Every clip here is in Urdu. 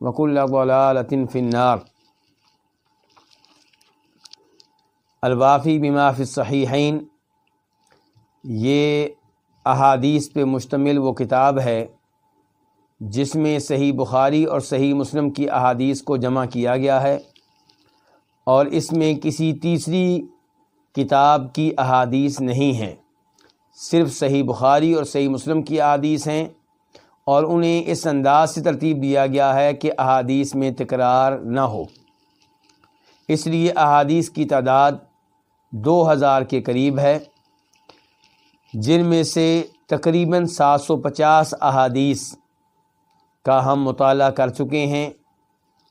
وكل ضلالة في النار الوافی بما فی الصحیحین یہ احادیث پہ مشتمل وہ کتاب ہے جس میں صحیح بخاری اور صحیح مسلم کی احادیث کو جمع کیا گیا ہے اور اس میں کسی تیسری کتاب کی احادیث نہیں ہیں۔ صرف صحیح بخاری اور صحیح مسلم کی احادیث ہیں۔ اور انہیں اس انداز سے ترتیب دیا گیا ہے کہ احادیث میں تکرار نہ ہو۔ اس لیے احادیث کی تعداد دو ہزار کے قریب ہے، جن میں سے تقریباً سات سو پچاس احادیث کا ہم مطالعہ کر چکے ہیں۔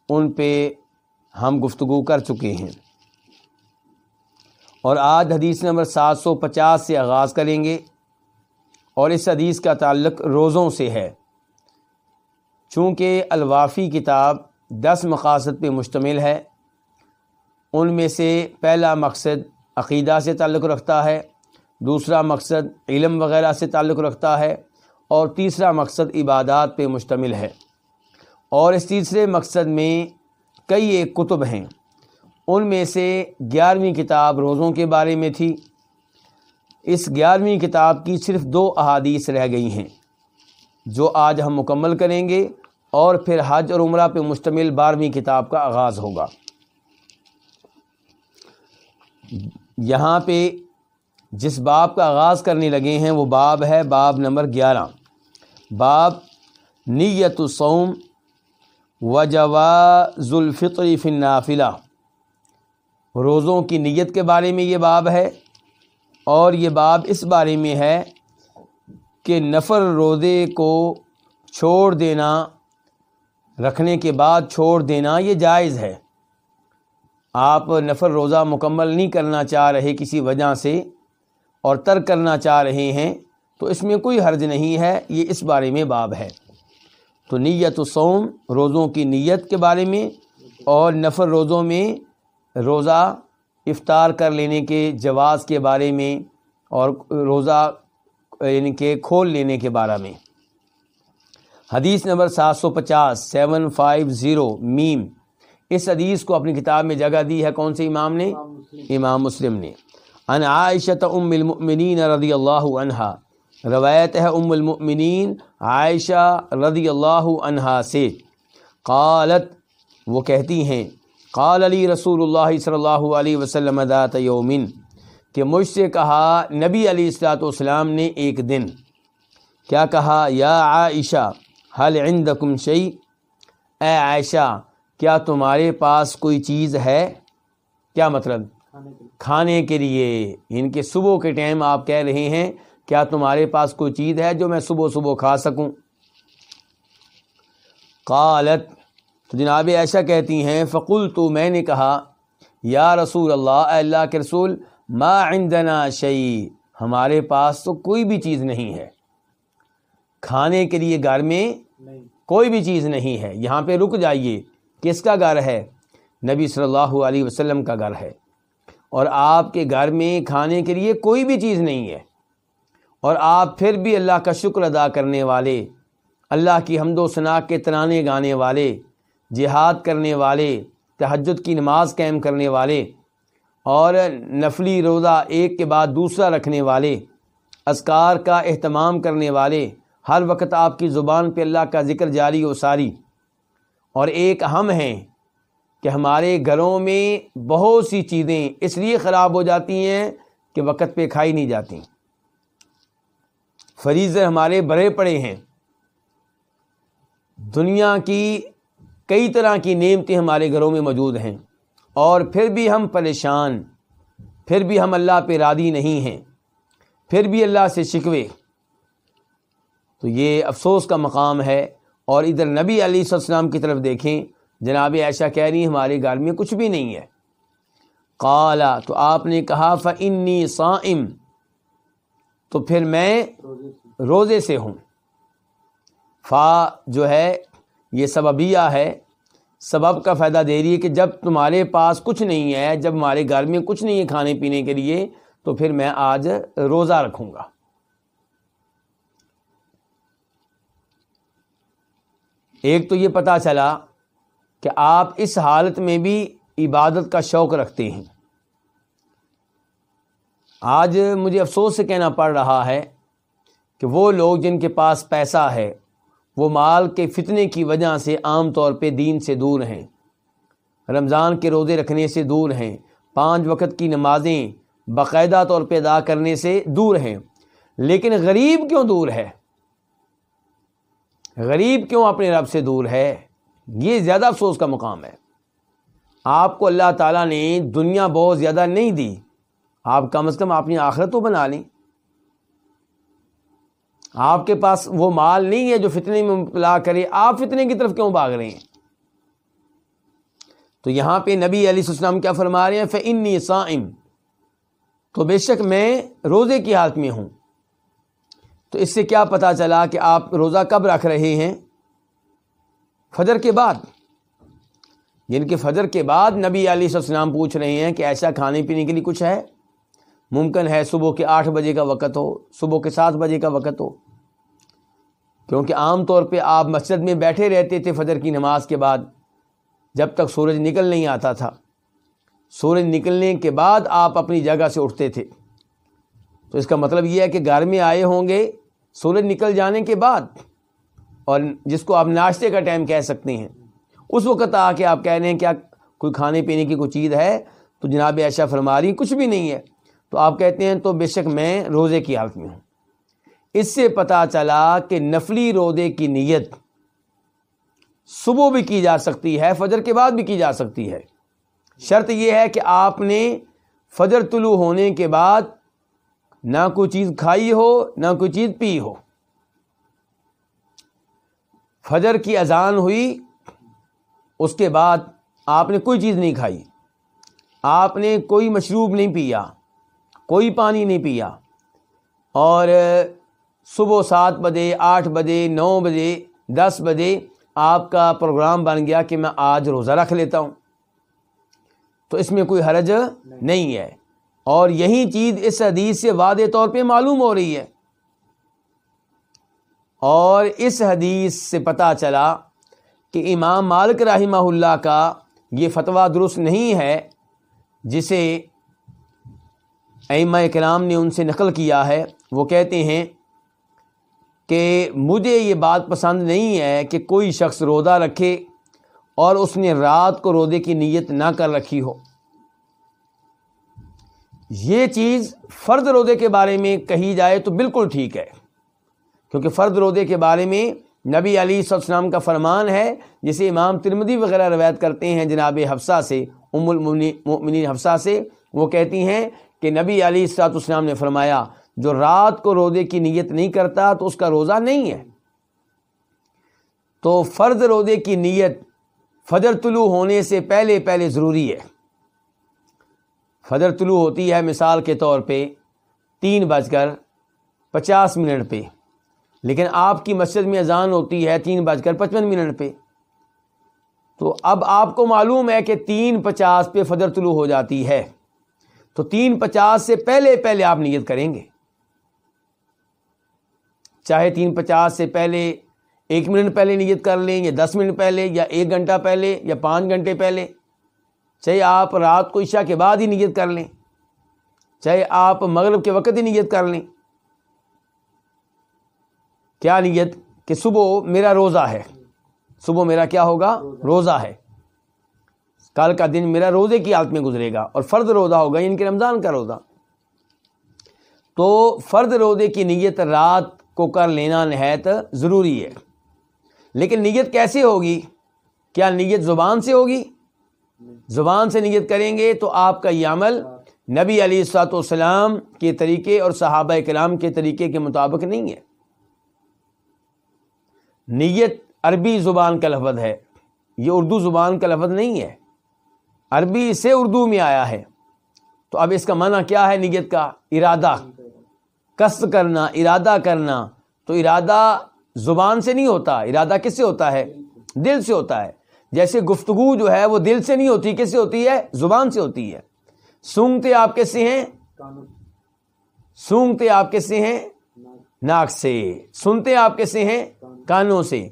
ان پہ ہم گفتگو کر چکے ہیں۔ اور آج حدیث نمبر سات سو پچاس سے آغاز کریں گے، اور اس حدیث کا تعلق روزوں سے ہے۔ چونکہ الوافی کتاب دس مقاصد پہ مشتمل ہے، ان میں سے پہلا مقصد عقیدہ سے تعلق رکھتا ہے، دوسرا مقصد علم وغیرہ سے تعلق رکھتا ہے، اور تیسرا مقصد عبادات پہ مشتمل ہے۔ اور اس تیسرے مقصد میں کئی ایک کتب ہیں۔ ان میں سے گیارہویں کتاب روزوں کے بارے میں تھی۔ اس گیارہویں کتاب کی صرف دو احادیث رہ گئی ہیں، جو آج ہم مکمل کریں گے۔ اور پھر حج اور عمرہ پہ مشتمل بارہویں کتاب کا آغاز ہوگا۔ یہاں پہ جس باب کا آغاز کرنے لگے ہیں وہ باب ہے باب نمبر گیارہ۔ باب نیت السوم و جواز الفطری فنافلہ روزوں کی نیت کے بارے میں یہ باب ہے اور یہ باب اس بارے میں ہے کہ نفر روزے کو چھوڑ دینا رکھنے کے بعد چھوڑ دینا یہ جائز ہے۔ آپ نفر روزہ مکمل نہیں کرنا چاہ رہے کسی وجہ سے اور ترک کرنا چاہ رہے ہیں، تو اس میں کوئی حرج نہیں ہے، یہ اس بارے میں باب ہے۔ تو نیت و سوم روزوں کی نیت کے بارے میں اور نفر روزوں میں روزہ افطار کر لینے کے جواز کے بارے میں اور روزہ یعنی کہ کھول لینے کے بارے میں۔ حدیث نمبر سات سو پچاس سیون فائیو زیرو میم۔ اس حدیث کو اپنی کتاب میں جگہ دی ہے کون سے امام نے؟ امام مسلم۔ نے۔ ان عائشت ام المؤمنین رضی اللہ عنہا۔ روایت ہے ام المؤمنین عائشہ رضی اللہ عنہا سے۔ قالت وہ کہتی ہیں قال علی رسول اللہ صلی اللہ علیہ وسلم ذات یومن کہ مجھ سے کہا نبی علی السلاۃ والسلام نے ایک دن۔ کیا کہا؟ یا عائشہ حل عندکم شعی اے عائشہ، کیا تمہارے پاس کوئی چیز ہے؟ کیا مطلب؟ کھانے کے لیے۔ یعنی ان کے صبح کے ٹائم آپ کہہ رہے ہیں، کیا تمہارے پاس کوئی چیز ہے جو میں صبح صبح کھا سکوں؟ قالت، تو جناب ایسا کہتی ہیں فقول تو میں نے کہا، یا رسول اللہ، اے اللہ کے رسول، ما عندنا شعی ہمارے پاس تو کوئی بھی چیز نہیں ہے۔ کھانے کے لیے گھر میں کوئی بھی چیز نہیں ہے۔ یہاں پہ رک جائیے۔ کس کا گھر ہے؟ نبی صلی اللہ علیہ وسلم کا گھر ہے۔ اور آپ کے گھر میں کھانے کے لیے کوئی بھی چیز نہیں ہے۔ اور آپ پھر بھی اللہ کا شکر ادا کرنے والے اللہ کی حمد و ثناء کے ترانے گانے والے جہاد کرنے والے تہجد کی نماز قائم کرنے والے اور نفلی روزہ ایک کے بعد دوسرا رکھنے والے اذکار کا اہتمام کرنے والے ہر وقت آپ کی زبان پہ اللہ کا ذکر جاری و ساری۔ اور ایک ہم ہیں کہ ہمارے گھروں میں بہت سی چیزیں اس لیے خراب ہو جاتی ہیں کہ وقت پہ کھائی نہیں جاتی۔ فریزر ہمارے بڑے پڑے ہیں۔ دنیا کی کئی طرح کی نعمتیں ہمارے گھروں میں موجود ہیں۔ اور پھر بھی ہم پریشان، پھر بھی ہم اللہ پہ رادی نہیں ہیں۔ پھر بھی اللہ سے شکوے۔ تو یہ افسوس کا مقام ہے۔ اور ادھر نبی علی السلام کی طرف دیکھیں، جناب ایسا کہہ رہی ہیں ہمارے گھر میں کچھ بھی نہیں ہے۔ کالا تو آپ نے کہا فنی سائم تو پھر میں روزے سے ہوں۔ فا جو ہے، یہ سببیہ ہے۔ سبب کا فائدہ دے رہی ہے کہ جب تمہارے پاس کچھ نہیں ہے، جب ہمارے گھر میں کچھ نہیں ہے کھانے پینے کے لیے، تو پھر میں آج روزہ رکھوں گا۔ ایک تو یہ پتا چلا کہ آپ اس حالت میں بھی عبادت کا شوق رکھتے ہیں۔ آج مجھے افسوس سے کہنا پڑ رہا ہے کہ وہ لوگ جن کے پاس پیسہ ہے، وہ مال کے فتنے کی وجہ سے عام طور پہ دین سے دور ہیں۔ رمضان کے روزے رکھنے سے دور ہیں۔ پانچ وقت کی نمازیں باقاعدہ طور پہ ادا کرنے سے دور ہیں۔ لیکن غریب کیوں دور ہے؟ غریب کیوں اپنے رب سے دور ہے؟ یہ زیادہ افسوس کا مقام ہے۔ آپ کو اللہ تعالیٰ نے دنیا بہت زیادہ نہیں دی۔ آپ کم از کم اپنی آخرت تو بنا لیں۔ آپ کے پاس وہ مال نہیں ہے جو فتنے میں مبتلا کرے۔ آپ فتنے کی طرف کیوں بھاگ رہے ہیں؟ تو یہاں پہ نبی علیہ السلام کیا فرما رہے ہیں؟ فنی سائم تو بے شک میں روزے کی حالت میں ہوں۔ تو اس سے کیا پتا چلا کہ آپ روزہ کب رکھ رہے ہیں؟ فجر کے بعد۔ یعنی کہ فجر کے بعد نبی علیہ السلام پوچھ رہے ہیں کہ ایسا کھانے پینے کے لیے کچھ ہے؟ ممکن ہے صبح کے آٹھ بجے کا وقت ہو، صبح کے سات بجے کا وقت ہو۔ کیونکہ عام طور پہ آپ مسجد میں بیٹھے رہتے تھے فجر کی نماز کے بعد، جب تک سورج نکل نہیں آتا تھا۔ سورج نکلنے کے بعد آپ اپنی جگہ سے اٹھتے تھے۔ تو اس کا مطلب یہ ہے کہ گھر میں آئے ہوں گے سورج نکل جانے کے بعد، اور جس کو آپ ناشتے کا ٹائم کہہ سکتے ہیں، اس وقت آ کے آپ کہہ رہے ہیں کیا کوئی کھانے پینے کی کوئی چیز ہے، تو جناب ایشا فرما رہی کچھ بھی نہیں ہے۔ تو آپ کہتے ہیں، تو بے شک میں روزے کی حالت میں ہوں۔ اس سے پتا چلا کہ نفلی روزے کی نیت صبح بھی کی جا سکتی ہے، فجر کے بعد بھی کی جا سکتی ہے۔ شرط یہ ہے کہ آپ نے فجر طلوع ہونے کے بعد نہ کوئی چیز کھائی ہو، نہ کوئی چیز پی ہو۔ فجر کی اذان ہوئی، اس کے بعد آپ نے کوئی چیز نہیں کھائی۔ آپ نے کوئی مشروب نہیں پیا، کوئی پانی نہیں پیا۔ اور صبح سات بجے، آٹھ بجے، نو بجے، دس بجے آپ کا پروگرام بن گیا کہ میں آج روزہ رکھ لیتا ہوں۔ تو اس میں کوئی حرج نہیں ہے۔ اور یہی چیز اس حدیث سے واضح طور پہ معلوم ہو رہی ہے۔ اور اس حدیث سے پتہ چلا کہ امام مالک رحمہ اللہ کا یہ فتویٰ درست نہیں ہے، جسے ائمہ کرام نے ان سے نقل کیا ہے۔ وہ کہتے ہیں کہ مجھے یہ بات پسند نہیں ہے کہ کوئی شخص روزہ رکھے اور اس نے رات کو روزے کی نیت نہ کر رکھی ہو۔ یہ چیز فرد روزے کے بارے میں کہی جائے تو بالکل ٹھیک ہے۔ کیونکہ فرد روزے کے بارے میں نبی علی السلام کا فرمان ہے، جسے امام ترمدی وغیرہ روایت کرتے ہیں جناب حفصہ سے، ام المنین حفصہ سے۔ وہ کہتی ہیں کہ نبی علی السلاط اسلام نے فرمایا، جو رات کو روزے کی نیت نہیں کرتا تو اس کا روزہ نہیں ہے۔ تو فرض روزے کی نیت فجر طلوع ہونے سے پہلے پہلے ضروری ہے۔ فجر طلوع ہوتی ہے مثال کے طور پہ تین بج کر پچاس منٹ پہ۔ لیکن آپ کی مسجد میں اذان ہوتی ہے تین بج کر پچپن منٹ پہ۔ تو اب آپ کو معلوم ہے کہ تین پچاس پہ فجر طلوع ہو جاتی ہے۔ تو تین پچاس سے پہلے پہلے آپ نیت کریں گے۔ چاہے تین پچاس سے پہلے ایک منٹ پہلے نیت کر لیں یا دس منٹ پہلے یا ایک گھنٹہ پہلے یا پانچ گھنٹے پہلے۔ چاہے آپ رات کو عشاء کے بعد ہی نیت کر لیں، چاہے آپ مغرب کے وقت ہی نیت کر لیں۔ کیا نیت؟ کہ صبح میرا روزہ ہے۔ صبح میرا کیا ہوگا؟ روزہ ہے۔ کل کا دن میرا روزے کی حالت میں گزرے گا اور فرد روزہ ہوگا یعنی ان کے رمضان کا روزہ۔ تو فرد روزے کی نیت رات کو کر لینا نہایت ضروری ہے۔ لیکن نیت کیسے ہوگی؟ کیا نیت زبان سے ہوگی؟ زبان سے نیت کریں گے تو آپ کا یہ عمل نبی علی سات والسلام کے طریقے اور صحابہ کلام کے طریقے کے مطابق نہیں ہے۔ نیت عربی زبان کا لفظ ہے۔ یہ اردو زبان کا لفظ نہیں ہے۔ عربی سے اردو میں آیا ہے۔ تو اب اس کا معنی کیا ہے نیت کا؟ ارادہ۔ قصد کرنا، ارادہ کرنا۔ تو ارادہ زبان سے نہیں ہوتا، ارادہ کس سے ہوتا ہے؟ دل سے ہوتا ہے۔ جیسے گفتگو جو ہے وہ دل سے نہیں ہوتی، کس سے ہوتی ہے؟ زبان سے ہوتی ہے۔ سونگتے آپ کس سے ہیں؟ سونگتے آپ کس سے ہیں؟ ناک سے۔ سنتے آپ کس سے ہیں؟ کانوں سے۔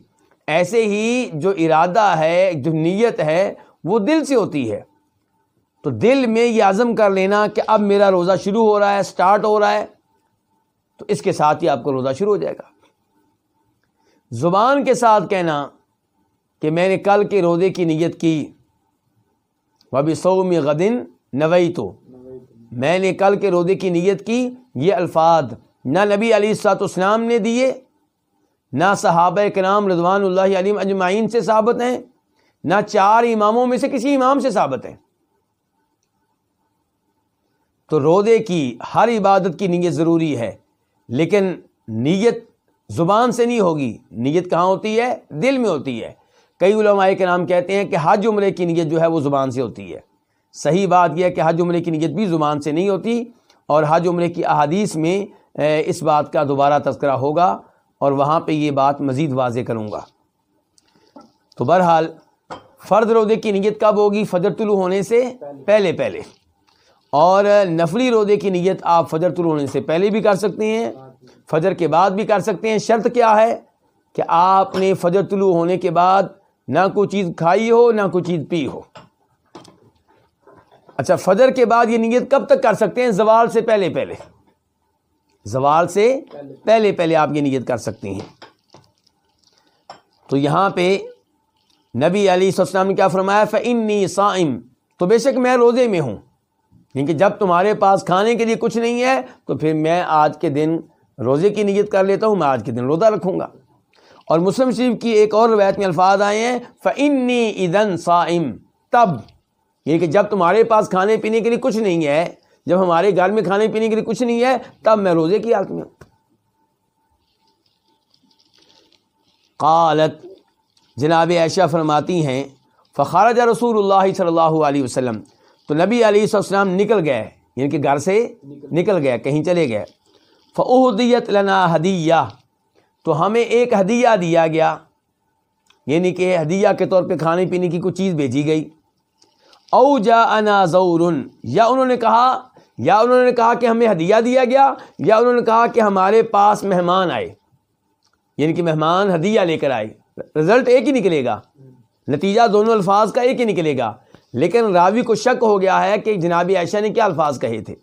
ایسے ہی جو ارادہ ہے، جو نیت ہے، وہ دل سے ہوتی ہے۔ تو دل میں یہ عزم کر لینا کہ اب میرا روزہ شروع ہو رہا ہے سٹارٹ ہو رہا ہے، تو اس کے ساتھ ہی آپ کو روزہ شروع ہو جائے گا۔ زبان کے ساتھ کہنا کہ میں نے کل کے روزے کی نیت کی۔ وبی سو میں غدن نوئی تو میں نے کل کے روزے کی نیت کی۔ یہ الفاظ نہ نبی علی سات اسلام نے دیے، نہ صحابہ کرام رضوان اللہ علیم اجمعین سے ثابت ہیں، نہ چار اماموں میں سے کسی امام سے ثابت ہیں۔ تو رودے کی ہر عبادت کی نیت ضروری ہے، لیکن نیت زبان سے نہیں ہوگی۔ نیت کہاں ہوتی ہے؟ دل میں ہوتی ہے۔ کئی علماء کے نام کہتے ہیں کہ حج عمرے کی نیت جو ہے وہ زبان سے ہوتی ہے۔ صحیح بات یہ ہے کہ حج عمرے کی نیت بھی زبان سے نہیں ہوتی اور حج عمرے کی احادیث میں اس بات کا دوبارہ تذکرہ ہوگا اور وہاں پہ یہ بات مزید واضح کروں گا۔ تو بہرحال فرد رودے کی نیت کب ہوگی؟ فجر طلوع ہونے سے پہلے پہلے۔ اور نفلی رودے کی نیت آپ فجر طلوع ہونے سے پہلے بھی کر سکتے ہیں، فجر کے بعد بھی کر سکتے ہیں۔ شرط کیا ہے کہ آپ نے فجر طلوع ہونے کے بعد نہ کوئی چیز کھائی ہو، نہ کوئی چیز پی ہو۔ اچھا فجر کے بعد یہ نیت کب تک کر سکتے ہیں؟ زوال سے پہلے پہلے۔ زوال سے پہلے پہلے آپ یہ نیت کر سکتے ہیں۔ تو یہاں پہ نبی علی السلام نے کیا فرمایا؟ فنی سائم تو بے شک میں روزے میں ہوں۔ یعنی کیونکہ جب تمہارے پاس کھانے کے لیے کچھ نہیں ہے، تو پھر میں آج کے دن روزے کی نیت کر لیتا ہوں، میں آج کے دن روزہ رکھوں گا۔ اور مسلم شریف کی ایک اور روایت میں الفاظ آئے ہیں فنی ادن سائم تب یہ کہ جب تمہارے پاس کھانے پینے کے لیے کچھ نہیں ہے، جب ہمارے گھر میں کھانے پینے کے لیے کچھ نہیں ہے، تب میں روزے کی حالت میں قالت، جناب عائشہ فرماتی ہیں فخارج رسول اللہ صلی اللہ علیہ وسلم۔ تو نبی علیہ السلام نکل گئے یعنی کہ گھر سے نکل گئے، کہیں چلے گئے۔ فعودیت لنا ہدیہ تو ہمیں ایک ہدیہ دیا گیا۔ یعنی کہ ہدیہ کے طور پہ کھانے پینے کی کوئی چیز بھیجی گئی۔ او جا انا ضور یا انہوں نے کہا، یا انہوں نے کہا کہ ہمیں ہدیہ دیا گیا، یا انہوں نے کہا کہ ہمارے پاس مہمان آئے۔ یعنی کہ مہمان ہدیہ لے کر آئے۔ رزلٹ ایک ہی نکلے گا۔ نتیجہ دونوں الفاظ کا ایک ہی نکلے گا۔ لیکن راوی کو شک ہو گیا ہے کہ جناب عائشہ نے کیا الفاظ کہے تھے۔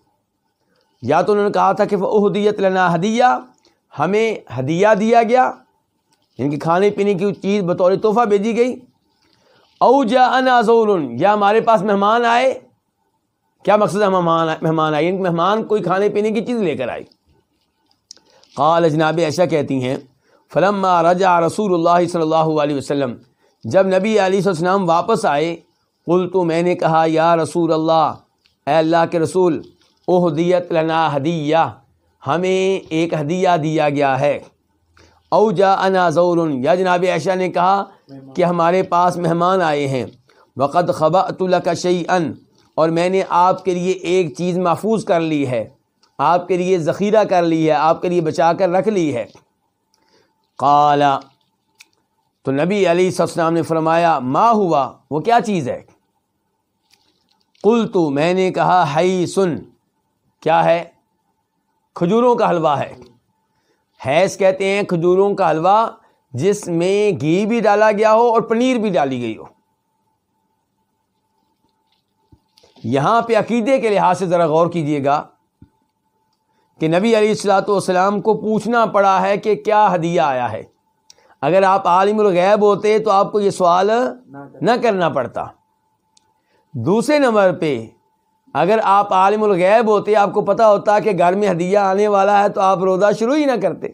یا تو انہوں نے کہا تھا کہ اہدیت لنا ہدیہ ہمیں ہدیہ دیا گیا یعنی کہ کھانے پینے کی چیز بطور تحفہ بھیجی گئی۔ او جا اناضول یا ہمارے پاس مہمان آئے۔ کیا مقصد ہے مہمان مہمان آئے یعنی مہمان کوئی کھانے پینے کی چیز لے کر آئی قال جناب ایسا کہتی ہیں فلم رجا رسول اللہ صلی اللہ علیہ وسلم، جب نبی علیہ السلام واپس آئے کل تو میں نے کہا، یا رسول اللہ، اے اللہ کے رسول، اہدیت لنا ہدیہ۔ ہمیں ایک ہدیہ دیا گیا ہے۔ او جا انا ضور یا جناب عائشہ نے کہا کہ ہمارے پاس مہمان آئے ہیں۔ وقت خبا کا شعی ان اور میں نے آپ کے لیے ایک چیز محفوظ کر لی ہے۔ آپ کے لیے ذخیرہ کر لی ہے۔ آپ کے لیے بچا کر رکھ لی ہے۔ کالا تو نبی علی السلام نے فرمایا ماں ہوا؟ وہ کیا چیز ہے؟ کل تو میں نے کہا ہئی سن کیا ہے؟ کھجوروں کا حلوہ ہے۔ حیض کہتے ہیں کھجوروں کا حلوہ جس میں گھی بھی ڈالا گیا ہو اور پنیر بھی ڈالی گئی ہو۔ یہاں پہ عقیدے کے لحاظ سے ذرا غور کیجیے گا کہ نبی علی السلاۃ والسلام کو پوچھنا پڑا ہے کہ کیا ہدیہ آیا ہے۔ اگر آپ عالم الغیب ہوتے تو آپ کو یہ سوال نہ کرنا پڑتا۔ دوسرے نمبر پہ اگر آپ عالم الغیب ہوتے، آپ کو پتا ہوتا کہ گھر میں ہدیہ آنے والا ہے تو آپ روزہ شروع ہی نہ کرتے۔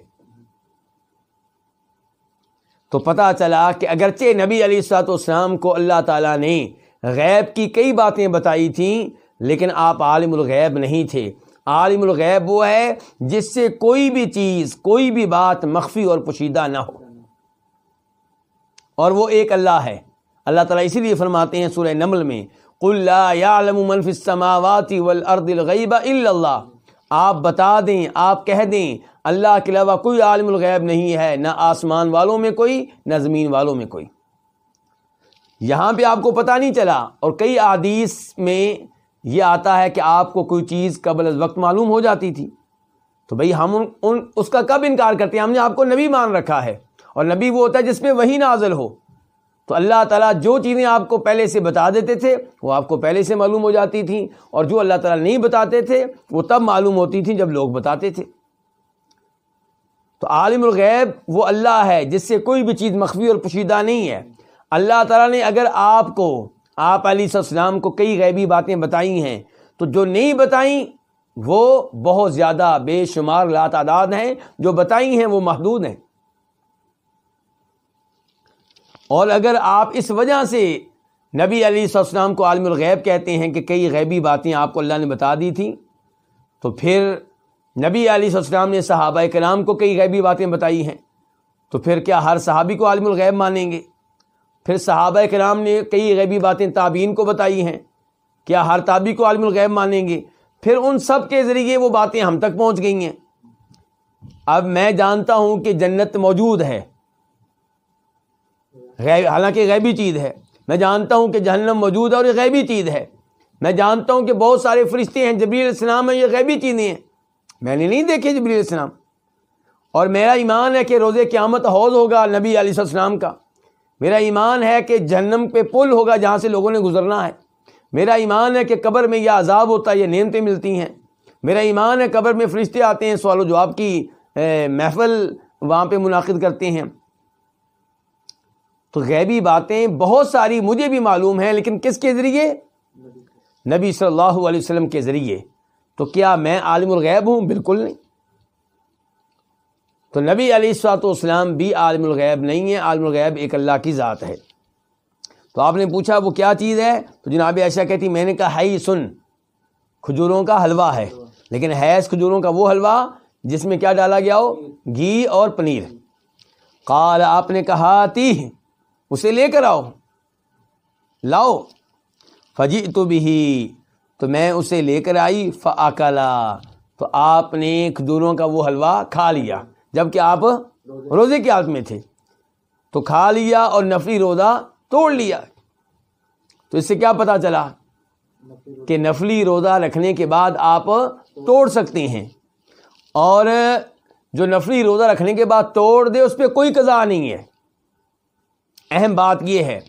تو پتا چلا کہ اگرچہ نبی علی سات اسلام کو اللہ تعالیٰ نے غیب کی کئی باتیں بتائی تھیں، لیکن آپ عالم الغیب نہیں تھے۔ عالم الغیب وہ ہے جس سے کوئی بھی چیز، کوئی بھی بات مخفی اور پوشیدہ نہ ہو۔ اور وہ ایک اللہ ہے۔ اللہ تعالیٰ اسی لیے فرماتے ہیں سورہ نمل میں من فی السماوات والارض الغیب الا اللہ۔ آپ بتا دیں، آپ کہہ دیں، اللہ کے علاوہ کوئی عالم الغیب نہیں ہے، نہ آسمان والوں میں کوئی، نہ زمین والوں میں کوئی۔ یہاں پہ آپ کو پتہ نہیں چلا، اور کئی عادیث میں یہ آتا ہے کہ آپ کو کوئی چیز قبل از وقت معلوم ہو جاتی تھی۔ تو بھئی ہم ان، اس کا کب انکار کرتے ہیں؟ ہم نے آپ کو نبی مان رکھا ہے۔ اور نبی وہ ہوتا ہے جس پہ وہی نازل ہو۔ تو اللہ تعالیٰ جو چیزیں آپ کو پہلے سے بتا دیتے تھے، وہ آپ کو پہلے سے معلوم ہو جاتی تھیں۔ اور جو اللہ تعالیٰ نہیں بتاتے تھے، وہ تب معلوم ہوتی تھیں جب لوگ بتاتے تھے۔ تو عالم الغیب وہ اللہ ہے جس سے کوئی بھی چیز مخفی اور پوشیدہ نہیں ہے۔ اللہ تعالیٰ نے اگر آپ کو، آپ علیہ السلام کو کئی غیبی باتیں بتائی ہیں، تو جو نہیں بتائیں، وہ بہت زیادہ بے شمار لا تعداد ہیں۔ جو بتائی ہیں، وہ محدود ہیں۔ اور اگر آپ اس وجہ سے نبی علی السلام کو عالم الغیب کہتے ہیں کہ کئی غیبی باتیں آپ کو اللہ نے بتا دی تھیں، تو پھر نبی علی السلام نے صحابہ کرام کو کئی غیبی باتیں بتائی ہیں۔ تو پھر کیا ہر صحابی کو عالم الغیب مانیں گے؟ پھر صحابہ کرام نے کئی غیبی باتیں تابعین کو بتائی ہیں۔ کیا ہر تابی کو عالم الغیب مانیں گے؟ پھر ان سب کے ذریعے وہ باتیں ہم تک پہنچ گئی ہیں۔ اب میں جانتا ہوں کہ جنت موجود ہے۔ غیب حالانکہ غیبی چیز ہے۔ میں جانتا ہوں کہ جہنم موجود ہے اور یہ غیبی چیز ہے۔ میں جانتا ہوں کہ بہت سارے فرشتے ہیں جبری السلام ہیں، یہ غیبی چیزیں ہیں۔ میں نے نہیں دیکھے جبری السلام۔ اور میرا ایمان ہے کہ روزے قیامت حوض ہوگا نبی علیہ السلام کا۔ میرا ایمان ہے کہ جہنم پہ پل ہوگا جہاں سے لوگوں نے گزرنا ہے۔ میرا ایمان ہے کہ قبر میں یہ عذاب ہوتا ہے، یہ نعمتیں ملتی ہیں۔ میرا ایمان ہے قبر میں فرشتے آتے ہیں، سوال و جواب کی محفل وہاں پہ منعقد کرتے ہیں۔ تو غیبی باتیں بہت ساری مجھے بھی معلوم ہیں، لیکن کس کے ذریعے؟ نبی صلی اللہ علیہ وسلم کے ذریعے۔ تو کیا میں عالم الغیب ہوں؟ بالکل نہیں۔ تو نبی علی السلاۃ والسلام بھی عالم الغیب نہیں ہے عالم الغیب ایک اللہ کی ذات ہے۔ تو آپ نے پوچھا وہ کیا چیز ہے؟ تو جناب ایسا کہتی، میں نے کہا ہائی سن کھجوروں کا حلوہ ہے۔ لیکن حیض کھجوروں کا وہ حلوہ جس میں کیا ڈالا گیا ہو؟ گھی اور پنیر۔ قال، آپ نے کہا تی اسے لے کر آؤ۔ لاؤ۔ فجی تو بھی تو میں اسے لے کر آئی۔ فلا تو آپ نے کھجوروں کا وہ حلوہ کھا لیا۔ جبکہ آپ روزے کی حالت میں تھے۔ تو کھا لیا اور نفلی روزہ توڑ لیا۔ تو اس سے کیا پتا چلا؟ کہ نفلی روزہ رکھنے کے بعد آپ توڑ سکتے ہیں۔ اور جو نفلی روزہ رکھنے کے بعد توڑ دے، اس پہ کوئی قضا نہیں ہے۔ اہم بات یہ ہے۔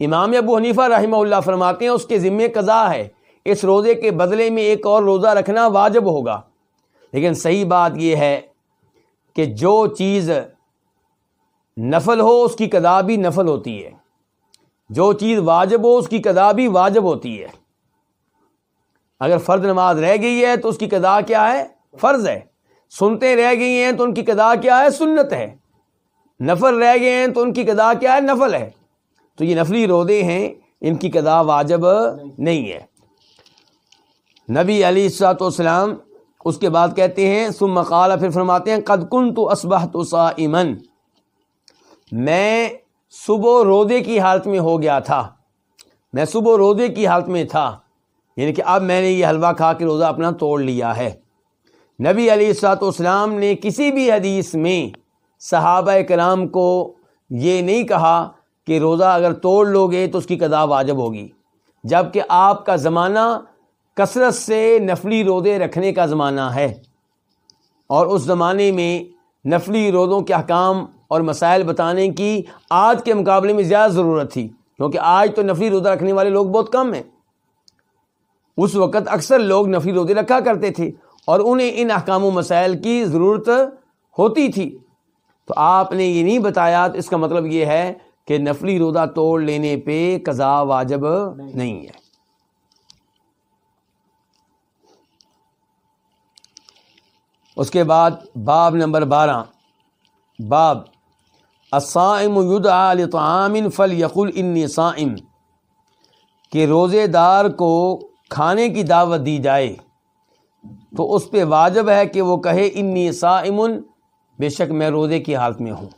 امام ابو حنیفہ رحمہ اللہ فرماتے ہیں، اس کے ذمے قضا ہے۔ اس روزے کے بدلے میں ایک اور روزہ رکھنا واجب ہوگا۔ لیکن صحیح بات یہ ہے کہ جو چیز نفل ہو، اس کی قضا بھی نفل ہوتی ہے۔ جو چیز واجب ہو، اس کی قضا بھی واجب ہوتی ہے۔ اگر فرد نماز رہ گئی ہے تو اس کی قضا کیا ہے؟ فرض ہے۔ سنتے رہ گئی ہیں تو ان کی قضا کیا ہے؟ سنت ہے۔ نفل رہ گئے ہیں تو ان کی قدا کیا ہے؟ نفل ہے۔ تو یہ نفلی رودے ہیں، ان کی قدا واجب نہیں ہے۔ نبی علی السلاۃ والسلام اس کے بعد کہتے ہیں سم مقالہ پھر فرماتے ہیں، قد کن تو اسبہ تو میں صبح رودے کی حالت میں ہو گیا تھا۔ میں صبح رودے کی حالت میں تھا۔ یعنی کہ اب میں نے یہ حلوہ کھا کے روزہ اپنا توڑ لیا ہے۔ نبی علی السلاۃ والسلام نے کسی بھی حدیث میں صحابہ کرام کو یہ نہیں کہا کہ روزہ اگر توڑ لو گے تو اس کی قضا واجب ہوگی۔ جبکہ آپ کا زمانہ کثرت سے نفلی روزے رکھنے کا زمانہ ہے۔ اور اس زمانے میں نفلی روزوں کے احکام اور مسائل بتانے کی آج کے مقابلے میں زیادہ ضرورت تھی، کیونکہ آج تو نفلی روزہ رکھنے والے لوگ بہت کم ہیں۔ اس وقت اکثر لوگ نفلی روزے رکھا کرتے تھے اور انہیں ان احکام و مسائل کی ضرورت ہوتی تھی۔ تو آپ نے یہ نہیں بتایا تو اس کا مطلب یہ ہے کہ نفلی روزہ توڑ لینے پہ قضا واجب نہیں۔ ہے۔ اس کے بعد باب نمبر بارہ۔ باب اسائم لطعام فل یقل ان صائم کہ روزے دار کو کھانے کی دعوت دی جائے۔ تو اس پہ واجب ہے کہ وہ کہے انی صائم بے شک میں روزے کی حالت میں ہوں۔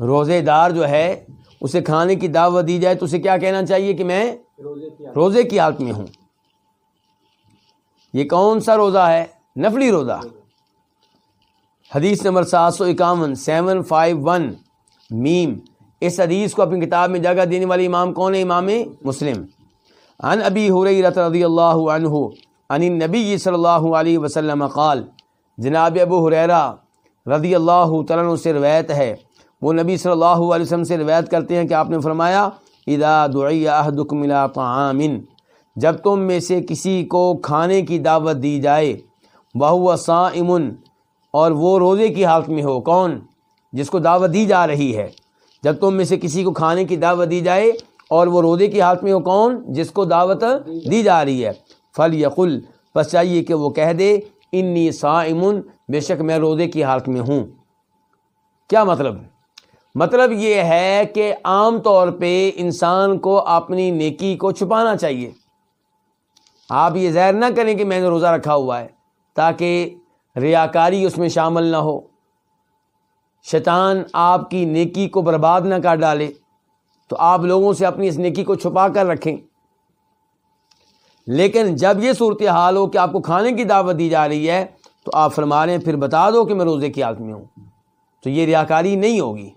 روزے دار جو ہے، اسے کھانے کی دعوت دی جائے تو اسے کیا کہنا چاہیے کہ میں روزے کی حالت میں ہوں۔ یہ کون سا روزہ ہے؟ نفلی روزہ۔ حدیث نمبر سات سو اکاون، سیون، فائیو، ون، میم۔ اس حدیث کو اپنی کتاب میں جگہ دینے والی امام کون ہے؟ امام مسلم۔ ان ابی حریرت رضی اللہ عنہ ان نبی صلی اللہ علیہ وسلم قال جناب ابو حریرہ رضی اللہ تعالیٰ سے روایت ہے۔ وہ نبی صلی اللہ علیہ وسلم سے روایت کرتے ہیں کہ آپ نے فرمایا، اذا دعی احدکم الى طعام، جب تم میں سے کسی کو کھانے کی دعوت دی جائے بہو صائم، اور وہ روزے کی حالت میں ہو، کون؟ جس کو دعوت دی جا رہی ہے۔ جب تم میں سے کسی کو کھانے کی دعوت دی جائے اور وہ روزے کی حالت میں ہو، کون؟ جس کو دعوت دی جا رہی ہے۔ فل یقل بس چاہیے کہ وہ کہہ دے انی سائمن بے شک میں روزے کی حالت میں ہوں۔ کیا مطلب؟ مطلب یہ ہے کہ عام طور پہ انسان کو اپنی نیکی کو چھپانا چاہیے۔ آپ یہ ظاہر نہ کریں کہ میں نے روزہ رکھا ہوا ہے تاکہ ریاکاری اس میں شامل نہ ہو۔ شیطان آپ کی نیکی کو برباد نہ کر ڈالے تو آپ لوگوں سے اپنی اس نیکی کو چھپا کر رکھیں۔ لیکن جب یہ صورتحال ہو کہ آپ کو کھانے کی دعوت دی جا رہی ہے، تو آپ فرما رہے ہیں، پھر بتا دو کہ میں روزے کی حالت میں ہوں۔ تو یہ ریاکاری نہیں ہوگی۔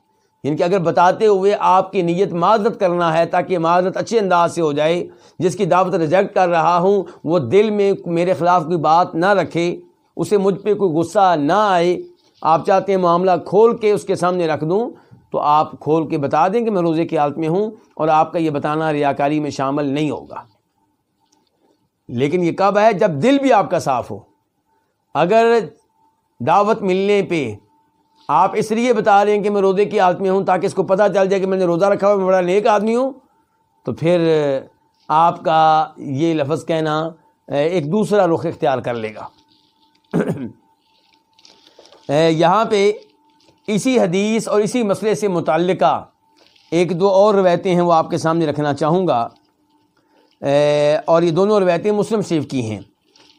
یعنی کہ اگر بتاتے ہوئے آپ کی نیت معذرت کرنا ہے تاکہ معذرت اچھے انداز سے ہو جائے، جس کی دعوت ریجیکٹ کر رہا ہوں، وہ دل میں میرے خلاف کوئی بات نہ رکھے، اسے مجھ پہ کوئی غصہ نہ آئے، آپ چاہتے ہیں معاملہ کھول کے اس کے سامنے رکھ دوں، تو آپ کھول کے بتا دیں کہ میں روزے کی حالت میں ہوں اور آپ کا یہ بتانا ریاکاری میں شامل نہیں ہوگا۔ لیکن یہ کب ہے؟ جب دل بھی آپ کا صاف ہو۔ اگر دعوت ملنے پہ آپ اس لیے بتا رہے ہیں کہ میں روزے کی حالت میں ہوں تاکہ اس کو پتہ چل جائے کہ میں نے روزہ رکھا ہوا میں بڑا نیک آدمی ہوں، تو پھر آپ کا یہ لفظ کہنا ایک دوسرا رخ اختیار کر لے گا۔ یہاں پہ اسی حدیث اور اسی مسئلے سے متعلقہ ایک دو اور روایتیں ہیں وہ آپ کے سامنے رکھنا چاہوں گا۔ اور یہ دونوں روایتیں مسلم شریف کی ہیں۔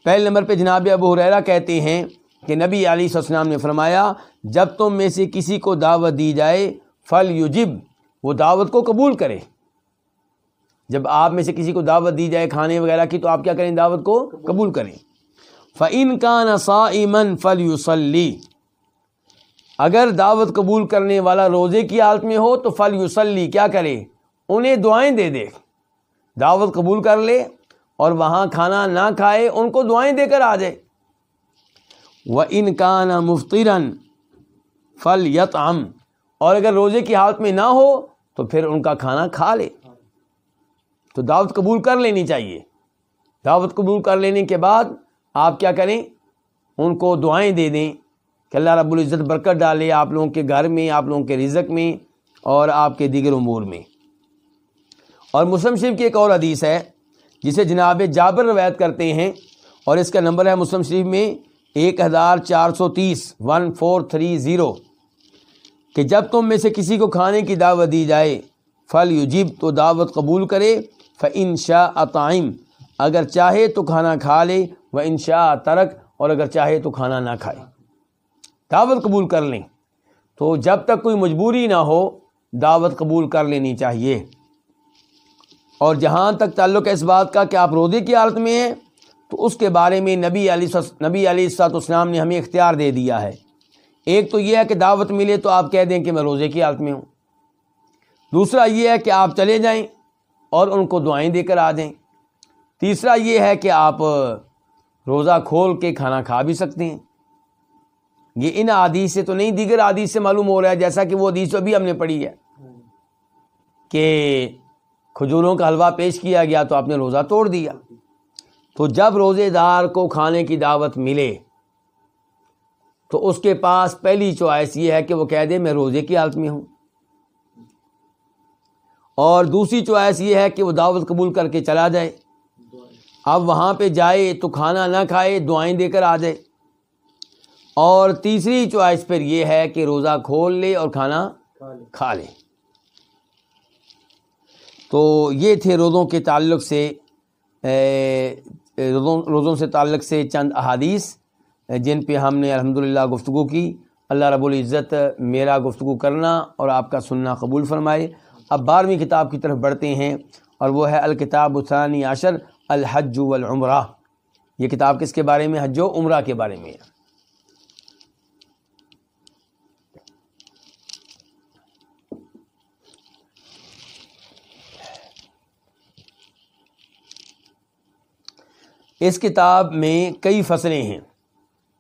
پہلے نمبر پہ جناب ابو حریرہ کہتے ہیں کہ نبی علی السلام نے فرمایا، جب تم میں سے کسی کو دعوت دی جائے، فل یوجب وہ دعوت کو قبول کرے۔ جب آپ میں سے کسی کو دعوت دی جائے کھانے وغیرہ کی، تو آپ کیا کریں؟ دعوت کو قبول کریں۔ فعین کا نسا ایمن فل یوسلی اگر دعوت قبول کرنے والا روزے کی حالت میں ہو، تو فل یوسلی کیا کرے؟ انہیں دعائیں دے دے۔ دعوت قبول کر لے اور وہاں کھانا نہ کھائے، ان کو دعائیں دے کر آ جائے۔ وہ ان کا نا مفترن فل اور اگر روزے کی حالت میں نہ ہو، تو پھر ان کا کھانا کھا لے۔ تو دعوت قبول کر لینی چاہیے۔ دعوت قبول کر لینے کے بعد آپ کیا کریں؟ ان کو دعائیں دے دیں کہ اللہ رب العزت برکت ڈالے آپ لوگوں کے گھر میں، آپ لوگوں کے رزق میں اور آپ کے دیگر امور میں۔ اور مسلم شریف کی ایک اور حدیث ہے، جسے جناب جابر روایت کرتے ہیں، اور اس کا نمبر ہے مسلم شریف میں ایک ہزار چار سو تیس ون فور تھری زیرو کہ جب تم میں سے کسی کو کھانے کی دعوت دی جائے، فل یوجیب تو دعوت قبول کرے ف انشا عطائم اگر چاہے تو کھانا کھا لے وہ انشا ترک، اور اگر چاہے تو کھانا نہ کھائے۔ دعوت قبول کر لیں۔ تو جب تک کوئی مجبوری نہ ہو، دعوت قبول کر لینی چاہیے۔ اور جہاں تک تعلق ہے اس بات کا کہ آپ روزے کی حالت میں ہیں، تو اس کے بارے میں نبی علی نبی علی سات اسلام نے ہمیں اختیار دے دیا ہے۔ ایک تو یہ ہے کہ دعوت ملے تو آپ کہہ دیں کہ میں روزے کی حالت میں ہوں۔ دوسرا یہ ہے کہ آپ چلے جائیں اور ان کو دعائیں دے کر آ جائیں۔ تیسرا یہ ہے کہ آپ روزہ کھول کے کھانا کھا بھی سکتے ہیں۔ یہ ان عادیث سے تو نہیں، دیگر عادیث سے معلوم ہو رہا ہے، جیسا کہ وہ حدیث ابھی ہم نے پڑھی ہے کہ کھجوروں کا حلوہ پیش کیا گیا تو آپ نے روزہ توڑ دیا۔ تو جب روزے دار کو کھانے کی دعوت ملے تو اس کے پاس پہلی چوائس یہ ہے کہ وہ کہہ دے میں روزے کی حالت میں ہوں۔ اور دوسری چوائس یہ ہے کہ وہ دعوت قبول کر کے چلا جائے۔ اب وہاں پہ جائے تو کھانا نہ کھائے دعائیں دے کر آ جائے۔ اور تیسری چوائس پھر یہ ہے کہ روزہ کھول لے اور کھانا کھا لے۔ تو یہ تھے روزوں کے تعلق سے روزوں سے تعلق سے چند احادیث، جن پہ ہم نے الحمد گفتگو کی۔ اللہ رب العزت میرا گفتگو کرنا اور آپ کا سننا قبول فرمائے۔ اب بارہویں کتاب کی طرف بڑھتے ہیں اور وہ ہے الکتاب الثانی عشر، الحج والعمرہ۔ یہ کتاب کس کے بارے میں حج و عمرہ کے بارے میں۔ ہے اس کتاب میں کئی فصلیں ہیں۔